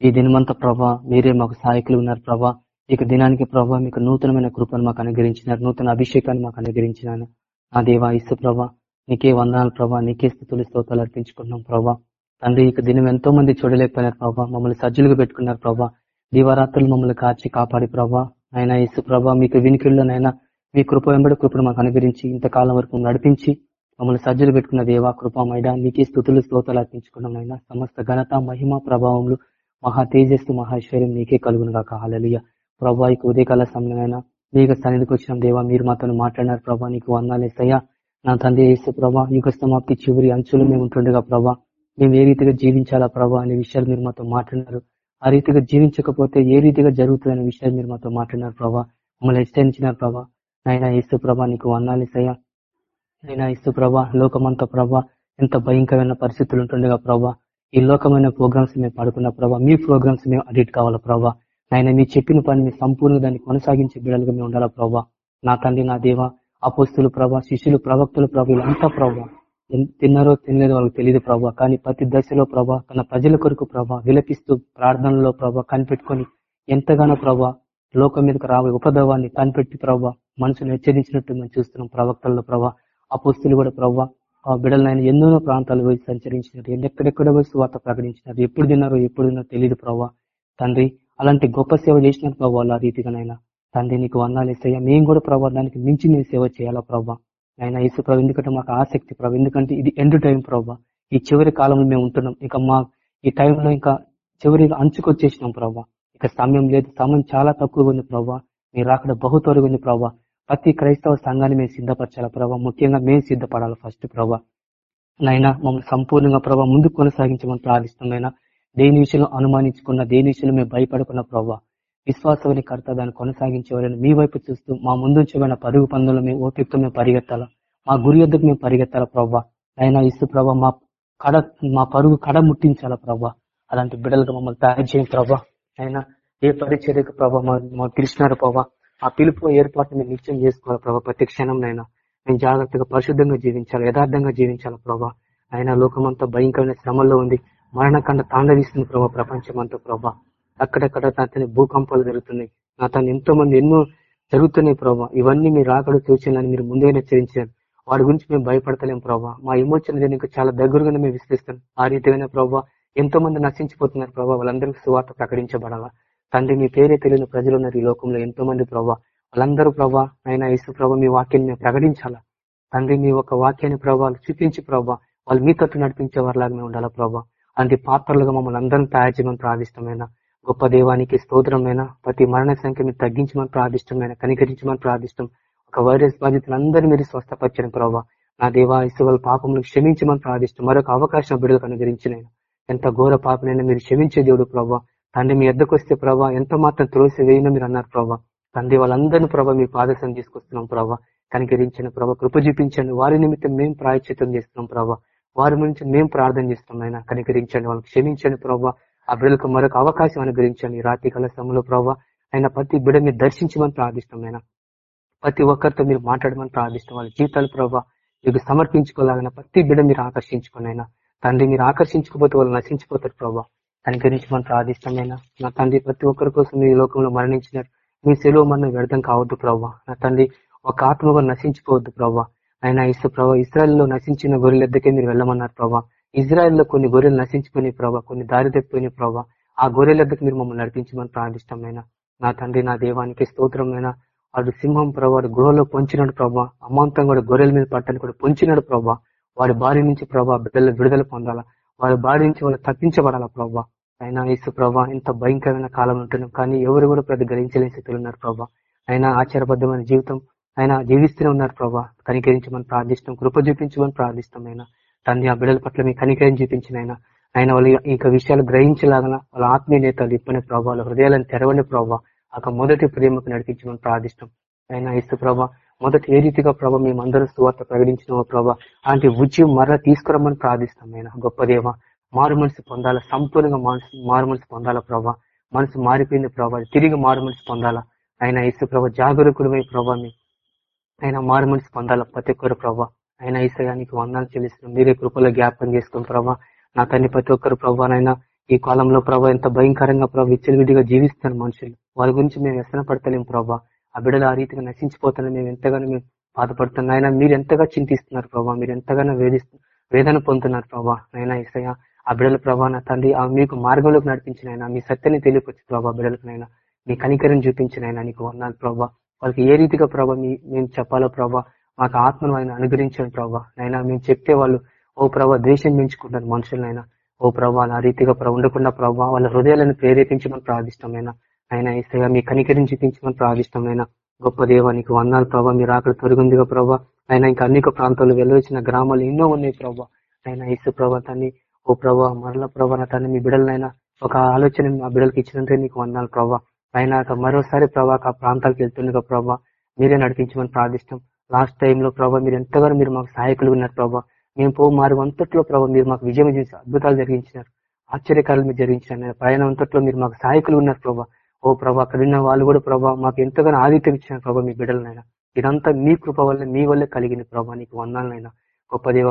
[SPEAKER 4] ఈ దినమంత ప్రభా మీరే మాకు సహాయకులు ఉన్నారు ప్రభా. ఇక దినానికి ప్రభా మీకు నూతనమైన కృపను మాకు అనుగ్రహించినారు నూతన అభిషేకాన్ని మాకు అనుగ్రహించినాను నా దేవ ఇసు ప్రభా నీకే వందనాలు ప్రభా నీకే స్థుతులు స్తోత్రాలు అర్పించుకున్నాం ప్రభా. తండ్రి ఇక దినం ఎంతో మంది చూడలేకపోయినారు ప్రభా మమ్మల్ని సజ్జులుగా పెట్టుకున్నారు ప్రభా. దీవారాత్రులు మమ్మల్ని కాచి కాపాడి ప్రభా. ఆయన ఇసు ప్రభా మీకు వినికిళ్ళనైనా మీ కృప వెంబడి కృపను మాకు అనుగ్రహించి ఇంతకాలం వరకు నడిపించి మమ్మల్ని సజ్జలు పెట్టుకున్న దేవా కృపమైనా నీకే స్థుతులు స్తోతాలు అర్పించుకున్నాం అయినా సమస్త ఘనత మహిమ ప్రభావములు మహా తేజస్సు మహేశ్వర్యం నీకే కలుగును కాక ప్రభా ఇక ఉదయకాల సమయమైనా నీకు సన్నిధికి వచ్చిన దేవా మీరు మాతో మాట్లాడినారు ప్రభా నీకు వందాలేసయ్యా నా తండ్రి వేస్తే ప్రభా యుగ సమాప్తి చివరి అంచులు మేము ఉంటుండగా ప్రభా మేము ఏ రీతిగా జీవించాలా ప్రభా అనే విషయాలు మీరు మాతో మాట్లాడినారు. ఆ రీతిగా జీవించకపోతే ఏ రీతిగా జరుగుతుందనే విషయాలు మీరు మాతో మాట్లాడినారు ప్రభా మమ్మల్ని హెచ్చరించినారు ప్రభా. నైనా ఏసు ప్రభా నీకు వందాలేసయ్యా అయినా ఇస్తు ప్రభా లోకమంతా ప్రభా ఎంత భయంకరమైన పరిస్థితులు ఉంటుండగా ప్రభా ఈ లోకమైన ప్రోగ్రామ్స్ మేము పడుకున్న ప్రభా మీ ప్రోగ్రామ్స్ మేము అడిట్ కావాలా ప్రభా? ఆయన మీ చెప్పిన పని మీ సంపూర్ణ దాన్ని కొనసాగించే బిడ్డలుగా మేము ఉండాలా ప్రభా? నా తండ్రి నా దేవ అపోస్తులు ప్రభా శిష్యులు ప్రవక్తులు ప్రభా వీళ్ళంతా ప్రభా తిన్నారో తినలేదో వాళ్ళకి తెలియదు ప్రభా కానీ ప్రతి దశలో ప్రభా తన ప్రజల కొరకు ప్రభా విలపిస్తూ ప్రార్థనలో ప్రభా కనిపెట్టుకొని ఎంతగానో ప్రభా లోకం మీదకి రాబోయే ఉపద్రవాన్ని కనిపెట్టి ప్రభా మనుషులు హెచ్చరించినట్టు మేము చూస్తున్నాం ప్రవక్తల్లో ప్రభా. అపోస్తులు కూడా ప్రవ్వ ఆ బిడ్డలైన ఎన్నో ప్రాంతాలు పోయి సంచరించినారు. ఎక్కడెక్కడ పోయి వార్త ప్రకటించినారు. ఎప్పుడు తిన్నారో ఎప్పుడు తిన్నారో తెలియదు ప్రభా తండ్రి అలాంటి గొప్ప సేవ చేసినారు ప్రభావ ఆ రీతిగానైనా. తండ్రి నీకు వందాలేసయ్యా మేము కూడా ప్రభావ దానికి మించి నేను సేవ చేయాలా ప్రభావ ఆయన యేసు ప్రభు ఎందుకంటే మాకు ఆసక్తి ప్రభు ఎందుకంటే ఇది ఎండ్ టైం ప్రభా ఈ చివరి కాలంలో మేము ఉంటున్నాం. ఇక మా ఈ టైంలో ఇంకా చివరి అంచుకొచ్చేసినాం ప్రభావ ఇక సమయం లేదు. సమయం చాలా తక్కువగా ఉంది ప్రభావ మీరు అక్కడ బహు త్వరగా ఉంది ప్రభా ప్రతి క్రైస్తవ సంఘాన్ని మేము సిద్ధపరచాలా ప్రభావ ముఖ్యంగా మేము సిద్ధపడాలి ఫస్ట్ ప్రభా? నైనా మమ్మల్ని సంపూర్ణంగా ప్రభావ ముందు కొనసాగించమని ప్రార్థిస్తున్నాయినా దేని విషయంలో అనుమానించుకున్న దేని విషయంలో మేము భయపడుకున్న ప్రభావ విశ్వాసవని కర్త దాన్ని కొనసాగించేవారని మీ వైపు చూస్తూ మా ముందుంచబడిన పరుగు పందులు మేము ఓపికతో మేము పరిగెత్తాలా? మా గురి యొద్దకు మేము పరిగెత్తాలా ప్రభావ అయినా ఇసు ప్రభావ మా కడ మా పరుగు కడ ముట్టించాలా ప్రభావ అలాంటి బిడ్డలుగా మమ్మల్ని తయారు చేయండి ప్రభావ అయినా ఏ పరిచర్యకు ప్రభావ మా పిలిచినారు ప్రభా? ఆ పిలుపు ఏర్పాటుని మేము నిత్యం చేసుకోవాలి ప్రభా. ప్రతి క్షణంనైనా మేము జాగ్రత్తగా పరిశుద్ధంగా జీవించాలి యథార్థంగా జీవించాలి ప్రభా. ఆయన లోకమంతా భయంకరమైన శ్రమల్లో ఉంది. మరణకండ తాండవిస్తుంది ప్రభా ప్రపంచం అంతా ప్రభా. అక్కడక్కడ తన భూకంపాలు జరుగుతున్నాయి. అతను ఎంతో మంది ఎన్నో జరుగుతున్నాయి ప్రభా. ఇవన్నీ మీరు రాకడ సూచనలని మీరు ముందే హెచ్చరించారు. వాడి గురించి మేము భయపడతలేం ప్రభా. మా ఎమోషన్ దీనికి చాలా దగ్గరగానే మేము విశ్లేస్తాం ఆ రీతిగానే ప్రభావ ఎంతో మంది నశించిపోతున్నారు ప్రభావ వాళ్ళందరికీ సువార్త ప్రకటించబడాలా. తండ్రి మీ పేరే తెలియని ప్రజలు ఉన్నారు ఈ లోకంలో. ఎంతో మంది ప్రభావ వాళ్ళందరూ ప్రభా నైనా యేసు ప్రభా మీ వాక్యాన్ని మేము ప్రకటించాలా? తండ్రి మీ ఒక వాక్యాన్ని ప్రభావాలు చూపించి ప్రభా వాళ్ళు మీ తట్టు నడిపించే వారిలాగా మేము ఉండాలా ప్రభా అలాంటి పాత్రలుగా మమ్మల్ని అందరం తయారు చేయమని ప్రార్థిష్టమైన గొప్ప దేవానికి స్తోత్రమైన ప్రతి మరణ సంఖ్య మీరు తగ్గించమని ప్రార్థిష్టమైన కనికరించమని ప్రార్థిష్టం ఒక వైరస్ బాధితులందరూ మీరు స్వస్థపరచని ప్రభావ నా దేవా ఇసువల పాపములు క్షమించమని ప్రార్థిష్టం మరొక అవకాశం బిడుదలకు అనుగ్రహించిన ఎంత ఘోర పాపనైనా మీరు క్షమించే దేవుడు ప్రభావ తండ్రి మీ ఎద్దకు వస్తే ప్రభా ఎంత మాత్రం త్రోసి వేయను మీరు అన్నారు ప్రభా. తండ్రి వాళ్ళందరినీ ప్రభా మీ పాదశం తీసుకొస్తున్నాం ప్రభా. కనికరించండి ప్రభా కృప చూపించండి. వారి నిమిత్తం మేము ప్రాయచితం చేస్తున్నాం ప్రభా. వారి గురించి మేము ప్రార్థన చేస్తున్నాం ఆయన కనికరించండి వాళ్ళకి క్షమించండి ప్రభా. ఆ బిడ్డలకు మరొక అవకాశం అనుగ్రహించండి. రాత్రి కాల సమయంలో ప్రభా ఆయన ప్రతి బిడ్డ మీరు దర్శించమని ప్రార్థిస్తాం ఆయన ప్రతి ఒక్కరితో మీరు మాట్లాడమని ప్రార్థిస్తాం వాళ్ళ జీవితాలు ప్రభా మీకు సమర్పించుకోలేగిన ప్రతి బిడ్డ మీరు ఆకర్షించుకోనైనా తండ్రి మీరు ఆకర్షించుకోపోతే వాళ్ళు నశించిపోతారు దాని గురించి మనం ప్రార్థిస్తామైనా? నా తండ్రి ప్రతి ఒక్కరి కోసం మీ లోకంలో మరణించినారు. మీ సెలవు మనం వ్యర్థం కావద్దు ప్రభావ నా తండ్రి ఒక ఆత్మ కూడా నశించిపోవద్దు ప్రభావ ఆయన ఇసు ప్రభావ ఇస్రాయల్లో నశించిన గొర్రెల ఎద్దకే మీరు వెళ్ళమన్నారు ప్రభావ ఇజ్రాయెల్లో కొన్ని గొర్రెలు నశించిపోయినాయి ప్రభావ కొన్ని దారి తప్పిపోయినాయి ప్రభావ ఆ గొర్రెల దగ్గర మీరు మమ్మల్ని నడిపించమని ప్రార్థిష్టమైన నా తండ్రి నా దేవానికి స్తోత్రమైన? వాడు సింహం ప్రభావ వాడు గుహలో పొంచినాడు ప్రభా అమాంతం కూడా గొర్రెల మీద పట్టని కూడా పొంచినాడు ప్రభా వాడి భార్య నుంచి ప్రభా బిడ్డల విడుదల పొందాలా? వాడి భార్య నుంచి వాళ్ళు తప్పించబడాలా ప్రభా అయినా యేసు ప్రభా ఇంత భయంకరమైన కాలం ఉంటున్నాం కానీ ఎవరు కూడా ప్రతి గ్రహించలేని స్థితిలో ఉన్నారు ప్రభా. అయినా ఆచారబద్ధమైన జీవితం ఆయన జీవిస్తూనే ఉన్నారు ప్రభా. కనికరించమని ప్రార్థిస్తాం కృప చూపించమని ప్రార్థిస్తాం ఆయన తండ్రి ఆ బిడ్డల పట్ల మీ కనికరం చూపించిన ఆయన ఆయన వాళ్ళు ఇంకా విషయాలు గ్రహించలాగన వాళ్ళ ఆత్మీయ నేతలు ఇప్పని ప్రభావ వాళ్ళ హృదయాలను తెరవని ప్రభావ మొదటి ప్రేమకు నడిపించమని ప్రార్థిస్తాం ఆయన ఇస్తు ప్రభా మొదటి ఏ రీతిగా ప్రభా మేమందరూ సువార్త ప్రకటించిన ప్రభా అలాంటి ఉద్యమం మరలా తీసుకురమ్మని ప్రార్థిస్తాం ఆయన గొప్ప దేవ మారు మనసు పొందాలా? సంపూర్ణంగా మనసు మారు మనసు పొందాలా ప్రభా? మనసు మారిపోయింది ప్రభా. తిరిగి మారు మనసు పొందాలా? ఆయన ఇసు ప్రభా జాగరూకుడమై ప్రభా మీ ఆయన మారు మనసు పొందాలా ప్రతి ఒక్కరు ప్రభా? ఆయన ఈసయానికి వందాలు చెల్లిస్తున్నాం. మీరే కృపలో జ్ఞాపకం చేసుకుని ప్రభా నా తన్ని ప్రతి ఒక్కరు ప్రభానైనా ఈ కాలంలో ప్రభా ఎంత భయంకరంగా ప్రభావ విచ్చలవిడిగా జీవిస్తున్నారు మనుషులు. వాళ్ళ గురించి మేము వ్యసన పడతలేం ప్రభా. ఆ బిడ్డలు ఆ రీతిగా నశించిపోతున్నా మేము ఎంతగానో మేము బాధపడుతున్నాం. ఆయన మీరు ఎంతగా చింతిస్తున్నారు ప్రభా? మీరు ఎంతగానో వేధిస్తు వేదన పొందుతున్నారు ప్రభా. నైనా ఇసయ ఆ బిడల ప్రభా నా తండ్రి ఆ మీకు మార్గంలోకి నడిపించిన ఆయన మీ సత్యాన్ని తెలియపచ్చు ప్రభా బిడలకునైనా మీ కనికరం చూపించిన ఆయన నీకు వందాలు ప్రభా. వాళ్ళకి ఏ రీతిగా ప్రభా మీ మేము చెప్పాలో ప్రభా మాకు ఆత్మను ఆయన అనుగ్రహించండి ప్రభా. నైనా మేము చెప్తే వాళ్ళు ఓ ప్రభా ద్వేషం పెంచుకుంటారు మనుషులనైనా ఓ ప్రభా ఆ రీతిగా ప్రభా ఉండకుండా ప్రభా వాళ్ళ హృదయాలను ప్రేరేపించమని ప్రార్థిష్టమైన ఆయన ఇస్తగా మీ కనికరిని చూపించమని ప్రార్థిష్టమైన గొప్ప దేవానికి వందాలు ప్రభా. మీరు అక్కడ తొరిగిందిగా ప్రభా. ఆయన ఇంకా అనేక ప్రాంతాలు వెళ్ళవచ్చిన గ్రామాలు ఎన్నో ఉన్నాయి ప్రభా. ఆయన ఇసు ప్రభా తన్ని ఓ ప్రభా మరల ప్రభా నా తండ్రి మీ బిడ్డలనైనా ఒక ఆలోచన మా బిడ్డలకి ఇచ్చినందుకే నీకు వందాలి ప్రభా పైన మరోసారి ప్రభా ఆ ప్రాంతాలకు వెళ్తుండగా ప్రభా మీరే నడిపించమని ప్రార్థిస్తాం లాస్ట్ టైంలో ప్రభా మీరు ఎంతగానో మీరు మాకు సహాయకులు ఉన్నారు ప్రభా మేము పో మారు అంతట్లో ప్రభా మీరు మాకు విజయం చేసి అద్భుతాలు జరిగించినారు. ఆశ్చర్యకారాలు మీరు జరిగించినారు. ప్రయాణం అంతట్లో మీరు మాకు సహాయకులు ఉన్నారు ప్రభా ఓ ప్రభా అక్కడ ఉన్న వాళ్ళు కూడా ప్రభా మాకు ఎంతగానో ఆదిత్యం ఇచ్చినారు ప్రభా మీ బిడ్డలనైనా. ఇదంతా మీ కృప వల్ల మీ వల్లే కలిగిన ప్రభా నీకు వందాలనైనా గొప్ప దేవ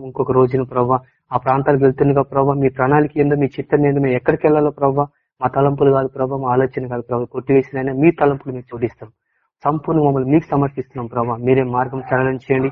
[SPEAKER 4] ఇంకొక రోజున ప్రవ్వ ఆ ప్రాంతాలకు వెళ్తుండగా ప్రవ్వ మీ ప్రణాళిక ఏందో మీ చిత్తం ఏందో మేము ఎక్కడికి వెళ్ళాలో ప్రభా మా తలంపులు కాదు ప్రభావ మా ఆలోచన కాదు ప్రభా కొట్టివేసిన మీ తలంపులు మీకు చూపిస్తాం సంపూర్ణ మమ్మల్ని మీకు సమర్పిస్తున్నాం ప్రభా మీరే మార్గం సరళం చేయండి.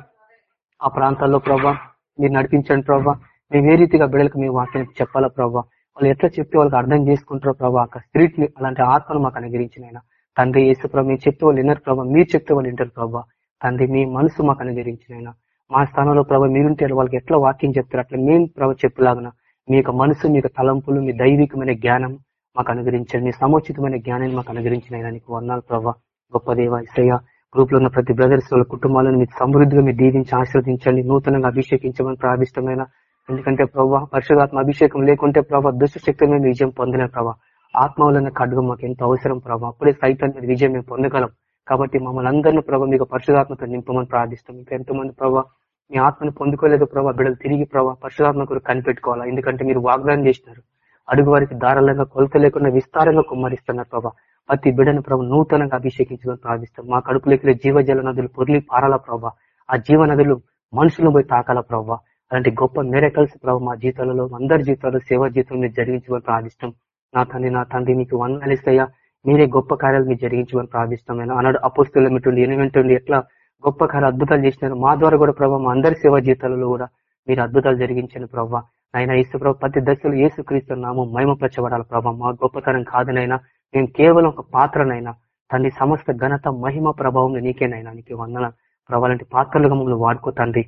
[SPEAKER 4] ఆ ప్రాంతాల్లో ప్రభా మీరు నడిపించండి ప్రభా మేము ఏ రీతిగా బిడ్డలకు మీ వాక్యాన్ని చెప్పాలా ప్రభా వాళ్ళు ఎట్లా చెప్తే వాళ్ళకి అర్థం చేసుకుంటారో ప్రభా అక్కడ స్త్రీట్ అలాంటి ఆత్మను మాకు అనుగ్రహించిన ఆయన తండ్రి యేసు ప్రభావ మీరు చెప్తే వాళ్ళు విన్నారు ప్రభా మీరు చెప్తే వాళ్ళు వింటారు ప్రభా తండ్రి మీ మనసు మాకు అనుగ్రహించిన మా స్థానంలో ప్రభావ మీరుంటే వాళ్ళకి ఎట్లా వాక్యం చెప్తారు? అట్లా మేము ప్రభా చెప్పులాగన మీ యొక్క మనసు మీ యొక్క తలంపులు మీ దైవికమైన జ్ఞానం మాకు అనుగ్రహించండి. మీ సముచితమైన జ్ఞానాన్ని మాకు అనుగ్రహించిన దానికి వర్ణాలు ప్రభావ గొప్ప దేవ ఇసయ గ్రూప్లో ఉన్న ప్రతి బ్రదర్స్ వాళ్ళ కుటుంబాలను మీరు సమృద్ధిగా మీరు దీవించి ఆశీర్వదించండి. నూతనంగా అభిషేకించమని ప్రార్థిష్టమైన ఎందుకంటే ప్రభావ పరిశుధాత్మ అభిషేకం లేకుంటే ప్రభావ దుష్ట శక్తి మేము విజయం పొందలేం ప్రభావ ఆత్మ వలన ఖడ్గం మాకు ఎంతో అవసరం ప్రభావ అప్పుడే సైతం మీద విజయం మేము పొందగలం. కాబట్టి మమ్మల్ని అందరినీ ప్రభావ మీకు పరిశుధాత్మతో నింపమని ప్రార్థిస్తాం ఇంకా ఎంతో మంది ప్రభావ మీ ఆత్మను పొందుకోలేదు ప్రభావ బిడ్డలు తిరిగి ప్రభావ పరిశుధాత్మ కొరకు కనిపెట్టుకోవాలా? ఎందుకంటే మీరు వాగ్దానం చేసినారు. అడుగు వారికి దారాలంగా కొలత లేకుండా విస్తారంగా కుమ్మరిస్తున్నారు ప్రభావ ప్రతి బిడ్డను ప్రభు నూతనంగా అభిషేకించమని ప్రార్థిస్తాం మా కడుపులోకి జీవజల నదులు పొర్లి పారాల ప్రభావ ఆ జీవ నదులు మనుషులను పోయి తాకాల ప్రభావ అలాంటి గొప్ప మెరకల్స్ ప్రభావ మా జీవితాలలో అందరి జీవితాల్లో సేవా జీవితం మీరు జరిగించమని ప్రార్థిస్తాం నా తండ్రి నా తండ్రి మీకు వందలిస్తయ్యా మీరే గొప్ప కార్యాలు మీరు జరిగించమని ప్రార్థిస్తాం అన్నాడు అపుస్తుల మిట్టుండి ఎనిమిది ఎట్లా గొప్ప కార్య అద్భుతాలు చేసినారు. మా ద్వారా కూడా ప్రభావ మా అందరి సేవా జీవితాలలో కూడా మీరు అద్భుతాలు జరిగించండి ప్రభావ ఆయన యేసు ప్రభావ ప్రతి దశలో యేసు క్రీస్తు మహిమపరచబడాలి ప్రభావ మా గొప్పతనం కాదనైనా మేము కేవలం ఒక పాత్రనైనా తండ్రి సమస్త ఘనత మహిమ ప్రభావం నీకేనైనా నీకు వందన ప్రభావ లాంటి పాత్రలుగా మమ్మల్ని వాడుకో తండ్రి.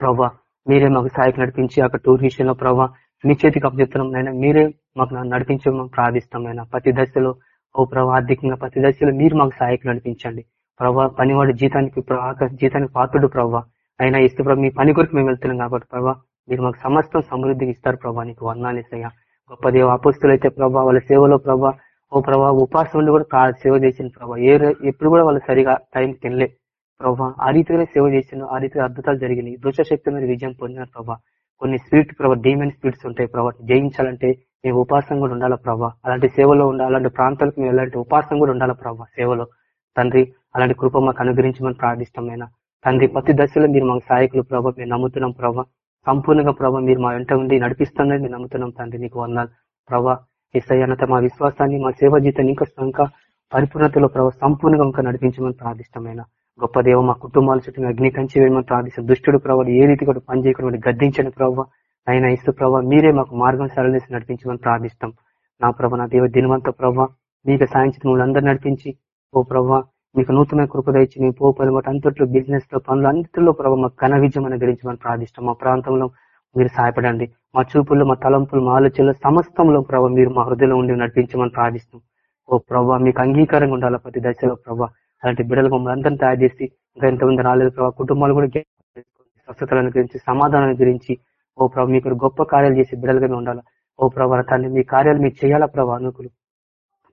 [SPEAKER 4] ప్రభా మీరే మాకు సహాయకు నడిపించి అక్కడ టూర్ విషయంలో ప్రభావ మీ చేతికి అప్పచెప్తున్నాం. నైనా మీరే మాకు నడిపించమని ప్రార్థిస్తాం అయినా ప్రతి దశలో ఓ ప్రభా ఆర్థికంగా ప్రతి దశలో మీరు మాకు సహాయకులు నడిపించండి. ప్రభా పనివాడు జీతానికి జీతానికి పాత్రుడు ప్రభా. అయినా ఇస్తే ప్రభా మీ పని కొరకు మేము వెళ్తున్నాం కాబట్టి ప్రభా మీరు మాకు సమస్తం సమృద్ధికి ఇస్తారు ప్రభా నీకు వర్ణాలేసయ్యా గొప్ప దేవ అపోస్తులు అయితే ప్రభా వాళ్ళ సేవలో ప్రభా ఓ ప్రభా ఉపాసం కూడా సేవ చేసిన ప్రభా. ఏ ఎప్పుడు కూడా వాళ్ళు సరిగా టైం తినలే. ప్రభా ఆ రీతిగానే సేవ చేసిన ఆ రీతిగా అద్భుతాలు జరిగినాయి. దుష్ట శక్తి మీద విజయం పొందిన ప్రభా. కొన్ని స్పీడ్ ప్రభా డీమెన్ స్వీట్స్ ఉంటాయి ప్రభా జయించాలంటే మేము ఉపాసం కూడా ఉండాలా ప్రభా అలాంటి సేవలో ఉండాలి అలాంటి ప్రాంతాలకు మేము ఎలాంటి ఉపాసం కూడా ఉండాలా ప్రభా సేవలో. తండ్రి అలాంటి కృప మాకు అనుగ్రహించమని ప్రార్థిష్టమైన తండ్రి ప్రతి దశలో మీరు మాకు సహాయకులు ప్రభా మేము నమ్ముతున్నాం ప్రభా సంపూర్ణంగా ప్రభా మీరు మా వెంట ఉండి నడిపిస్తుందని మేము నమ్ముతున్నాం తండ్రి నీకు వందాలు ప్రభా ఇసయ్యనత మా విశ్వాసాన్ని మా సేవ జీతాన్ని ఇంకా ఇంకా పరిపూర్ణతలో ప్రభావ సంపూర్ణంగా ఇంకా నడిపించమని ప్రార్థిష్టమైన గొప్ప దేవ మా కుటుంబాల చుట్టూ అగ్ని కంచి వేయమని ప్రార్థిస్తాం దుష్టుడు ప్రభావ ఏ రీతి కూడా పనిచేయకుండా గద్దించని ప్రభావ అయినా ఇసు ప్రభా మీరే మాకు మార్గం సరళిసి నడిపించమని ప్రార్థిస్తాం. నా ప్రభ నా దేవ దినవంత ప్రభా మీకు సాయంత్రం మిమ్మల్ని అందరూ నడిపించి ఓ ప్రభా మీకు నూతన కృప ఇచ్చి మీ పో పని అంతట్లో బిజినెస్లో పనులు అంతట్లో ప్రభావ మాకు ఘన విజయం అనుగ్రహించమని ప్రార్థిస్తాం. మా ప్రాంతంలో మీరు సహాయపడండి. మా చూపులు మా తలంపులు మా ఆలోచనలు సమస్తంలో ప్రభావ మీరు మా హృదయంలో ఉండి నడిపించమని ప్రార్థిస్తాం. ఓ ప్రభావ మీకు అంగీకారంగా ఉండాలి ప్రతి దశలో ప్రభావ అలాంటి బిడ్డలు మమ్మల్ని అందరినీ తయారు చేసి ఇంకా ఎంతమంది రాలేదు ప్రభావ కుటుంబాలు కూడా స్వస్థతలను గురించి సమాధానాన్ని గురించి ఓ ప్రభు మీకు గొప్ప కార్యాలు చేసి బిడ్డలుగా ఉండాలా? ఉండాలి ఓ ప్రభా తండ్రి మీ కార్యాలు మీరు చేయాలా ప్రభా అనుకులు?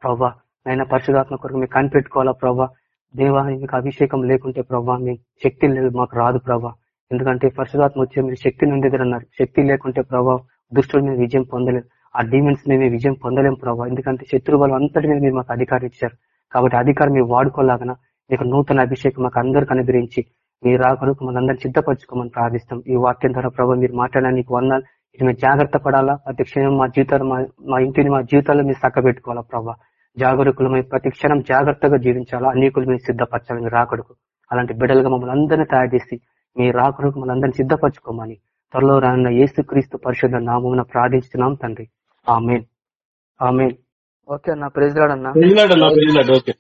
[SPEAKER 4] ప్రభా నైనా పరిశుధాత్మ కొరకు మీకు కనిపెట్టుకోవాలా ప్రభా? దేవా మీకు అభిషేకం లేకుంటే ప్రభా మీ శక్తి లేదు మాకు రాదు ప్రభా. ఎందుకంటే పరిశుధాత్మ వచ్చే మీరు శక్తి నుండి అన్నారు. శక్తి లేకుంటే ప్రభా దుష్టుడు మీద విజయం పొందలేదు ఆ డీమెన్స్ మేము విజయం పొందలేము ప్రభా. ఎందుకంటే శత్రు బలం అంతటి మీద మీరు మాకు అధికారం ఇచ్చారు. కాబట్టి అధికారం మీరు వాడుకోలాగన మీకు నూతన అభిషేకం మాకు అందరికి అనుగ్రహించి మీరు రాకనుకు మనందరినీ సిద్ధపరచుకోమని ప్రార్థిస్తాం. ఈ వాక్యం ద్వారా ప్రభావ మీరు మాట్లాడడానికి వందాలు ఇది మేము జాగ్రత్త పడాలా? ప్రతి క్షణం మా జీవితాలు మా మా ఇంటిని మా జీవితాల్లో మీరు చక్కబెట్టుకోవాలా ప్రభా? జాగరూకులమై ప్రతి క్షణం జాగ్రత్తగా జీవించాలా? అనేకులు మీరు సిద్ధపరచాలి మీరు రాకడుకు. అలాంటి బిడ్డలుగా మమ్మల్ని అందరినీ తయారు చేసి మీ రాకడుకు మమ్మల్ని అందరినీ సిద్ధపరచుకోమని త్వరలో రానున్న యేసు క్రీస్తు పరిశుద్ధ నామమున ప్రార్థించుతున్నాం తండ్రి. ఆమెన్. ఆమెన్. ఓకే అన్న ప్రెజ్